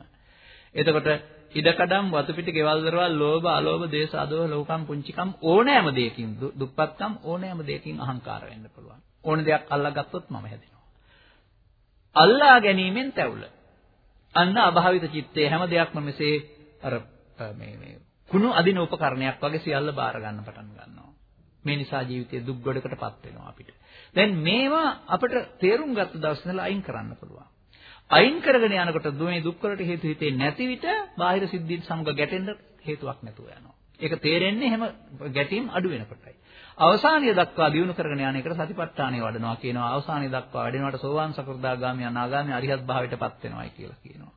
එතකොට ඉඩකඩම් වතු පිටි ගෙවල් දරවල් ලෝභ අලෝභ දේශ අදෝහ ලෝකම් පුංචිකම් ඕනෑම දෙයකින් දුප්පත්කම් ඕනෑම දෙයකින් අහංකාර වෙන්න පුළුවන්. ඕන දෙයක් අල්ලා ගත්තොත් මම හැදෙනවා. අල්ලා ගැනීමෙන් තැවුල. අන්න අභාවිත චිත්තේ හැම දෙයක්ම මෙසේ අර මේ මේ කුණු අදින උපකරණයක් වගේ සියල්ල බාර ගන්න පටන් ගන්නවා. මේ නිසා ජීවිතයේ දුක් ගොඩකටපත් වෙනවා අපිට. දැන් මේවා අපිට තේරුම් ගත්ත දවස් ඉඳලා අයින් කරන්න පුළුවන්. අයින් කරගෙන යනකොට මේ දුක් වලට හේතු හිතේ නැති විට බාහිර සිද්ධීන් සමග ගැටෙන්න හේතුවක් නැතුව යනවා. ඒක තේරෙන්නේ හැම ගැටීම් අඩු වෙනකොටයි. අවසානිය දක්වා දියුණු කරගෙන යන එකට සතිපට්ඨානය වඩනවා කියනවා. අවසානිය දක්වා වැඩෙනවට සෝවාන් සකෘදාගාමී අනාගාමී අරිහත් භාවයටපත් වෙනවායි කියලා කියනවා.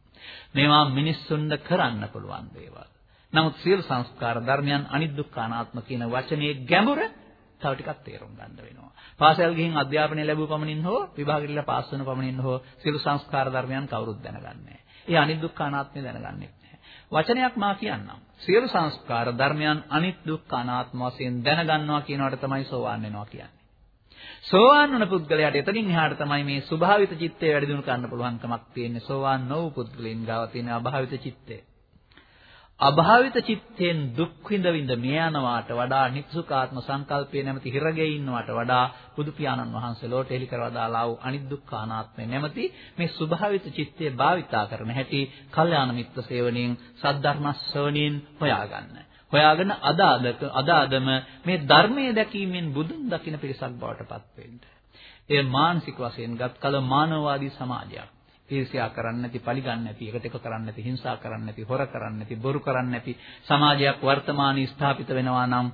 මේවා මිනිස්සුන්ට කරන්න පුළුවන් දේවල්. නමුත් සියලු සංස්කාර ධර්මයන් අනිදුක්ඛානාත්ම කියන වචනේ ගැඹුර තව ටිකක් තේරුම් ගන්න වෙනවා. පාසල් ගිහින් අධ්‍යාපනය ලැබුව පමණින් හෝ විභාගෙට පාස් වෙන පමණින් හෝ සියලු සංස්කාර ධර්මයන් කවුරුත් දනගන්නේ නැහැ. ඒ අනිදුක්ඛානාත්මය දැනගන්නේ නැහැ. වචනයක් මා කියන්නම්. සියලු සංස්කාර ධර්මයන් අනිදුක්ඛානාත්ම වශයෙන් දැනගන්නවා කියනවට තමයි සෝවාන් වෙනවා කියන්නේ. සෝවාන් වන පුද්ගලයාට එතනින් එහාට තමයි මේ ස්වභාවිත චිත්තය වැඩි දියුණු කරන්න පුළුවන්කමක් තියෙන්නේ. සෝවාන් නොවු පුද්ගලයන් ගාව තියෙන අභාවිත චිත්තය. අභාවිත චිත්තෙන් දුක් විඳ විඳ මිය යනවාට වඩා නිත්සුකාත්ම සංකල්පයේ නැමැති හිරගේ ඉන්නවට වඩා බුදු පියාණන් වහන්සේ ලෝට එලි කරවදාලා වූ අනිදුක්ඛානාත්මය නැමැති මේ ස්වභාවිත චිත්තය භාවිතා කරන හැටි කල්යාණ මිත්‍ර සේවනයෙන් සද්ධර්ම ශ්‍රවණයෙන් හොයාගන්න. හොයාගෙන අදාදක අදාදම මේ ධර්මයේ දැකීමෙන් බුදුන් දකින පිරිසක් බවට පත් වෙන්න. ඒ මානසික වශයෙන් ගත් කල මානවවාදී සමාජයක්. ඊර්ෂ්‍යා කරන්නේ නැති, පරිගන්නේ නැති, එකට එක කරන්නේ නැති, හිංසා කරන්නේ නැති, හොර කරන්නේ නැති, බොරු කරන්නේ නැති සමාජයක් වර්තමානයේ ස්ථාපිත වෙනවා නම්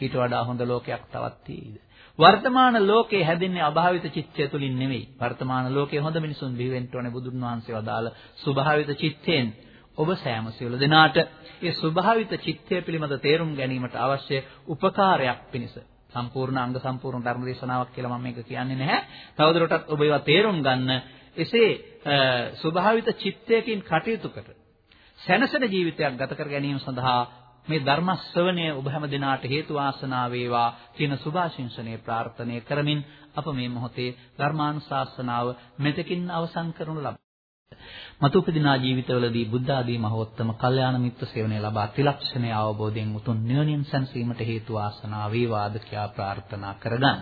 ඊට වඩා හොඳ ලෝකයක් තවත් තියෙයිද? වර්තමාන ලෝකේ හැදෙන්නේ අභාවිත චිත්තය තුලින් නෙවෙයි. වර්තමාන ලෝකේ හොඳ මිනිසුන් බිහි වෙන්න ඕනේ බුදුන් වහන්සේ වදාළ ස්වභාවිත චිත්තයෙන්. ඔබ සෑම සියලු දෙනාට ඒ ස්වභාවිත චිත්තය පිළිබඳ තේරුම් ගැනීමට අවශ්‍ය උපකාරයක් පිණිස සම්පූර්ණ අංග සම්පූර්ණ ධර්ම දේශනාවක් කියලා මම මේක කියන්නේ නැහැ. තවදුරටත් ඔබ ඒවා තේරුම් ගන්න එසේ ස්වභාවිත චිත්තයකින් කටයුතු කර සැනසෙන ජීවිතයක් ගත කර ගැනීම සඳහා මේ ධර්ම ශ්‍රවණය ඔබ හැම දිනාට හේතු වාසනා වේවා කියන සුභාශිංසනය ප්‍රාර්ථනා කරමින් අප මේ මොහොතේ ධර්මානුශාසනාව මෙතකින් අවසන් කරනු ලබා මතුපදිනා ජීවිතවලදී බුද්ධ ආදී මහෝත්තම කල්යාණ මිත්‍ර සේවනය ලබා ත්‍රිලක්ෂණයේ අවබෝධයෙන් උතුම් නිවනින් සැනසීමට හේතු වාසනා වේවාද කියා ප්‍රාර්ථනා කරගන්න.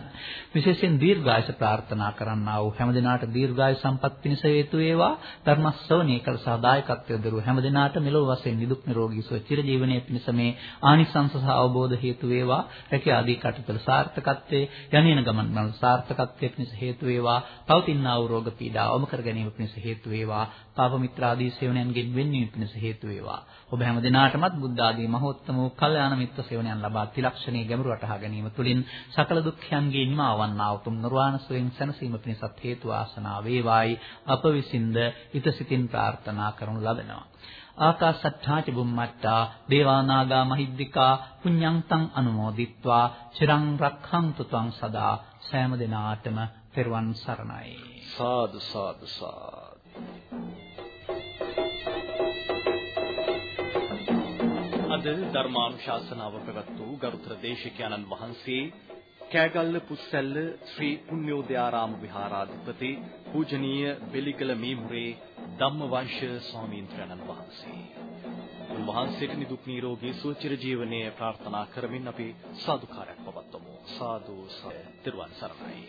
විශේෂයෙන් දීර්ඝායස ප්‍රාර්ථනා කරන්නා වූ හැම දිනාට දීර්ඝායු සම්පත් පිණිස හේතු වේවා. ධර්ම ශ්‍රවණය කළ සදායකත්වයේ දරුව හැම දිනාට මෙලොව වශයෙන් නිදුක් නිරෝගී සුව චිරජීවනයේ පිණිස මේ ආනිසංස සහ අවබෝධ හේතු වේවා. රැකිය ආදී කටයුතු සාර්ථකත්වයේ යන්නේන ගමන් වල සාර්ථකත්වයේ පිණිස හේතු වේවා. පවතිනා වූ රෝග පීඩා අවම කර ගැනීම පිණිස හේතු වේවා. පාප මිත්‍රාදී සේවනයන්ගෙන් වෙන්වීම පිණිස හේතු වේවා. ඔබ හැම දිනාටමත් බුද්ධ ආදී මහෝත්තම වූ කල්යාණ මිත්‍ර සේවනයන් ලබා ත්‍රිලක්ෂණී ගැඹුරු වටහා ගැනීම තුළින් සකල දුක්ඛයන්ගේ නිමාවන්නා උතුම් නිර්වාණ සුවයෙන් සැනසීම පිණිසත් හේතු ආසනා වේවායි. අප විසින්ද හිත සිතින් ප්‍රාර්ථනා කරනු ලබනවා. ආකාසට්ඨාච බුම්මට්ටා දේවානාගා මහිද්దికා පුඤ්ඤන්තං අනුමෝදිත්වා. චිරං රක්ඛන්තු ත්වං සදා. සෑම දිනාටම පෙරවන් සරණයි. සාදු සාදු සාදු. අද ධර්මානුශාසනාව පැවැත් වූ ගරුතර දේශකයන්න් වහන්සේ කෑගල්ල පුස්සැල්ල ශ්‍රී පුණ්‍යෝදයාරාම විහාරාධිපති පූජනීය බෙලිකල මීමුරේ ධම්මවංශ ස්වාමීන් වහන්සේ. උන්වහන්සේට නිදුක් නිරෝගී සුවචිර ජීවනයේ ප්‍රාර්ථනා කරමින් අපි සාදුකාරයක් පවත්වමු. සාදු සාදු. ත්වන් සරණයි.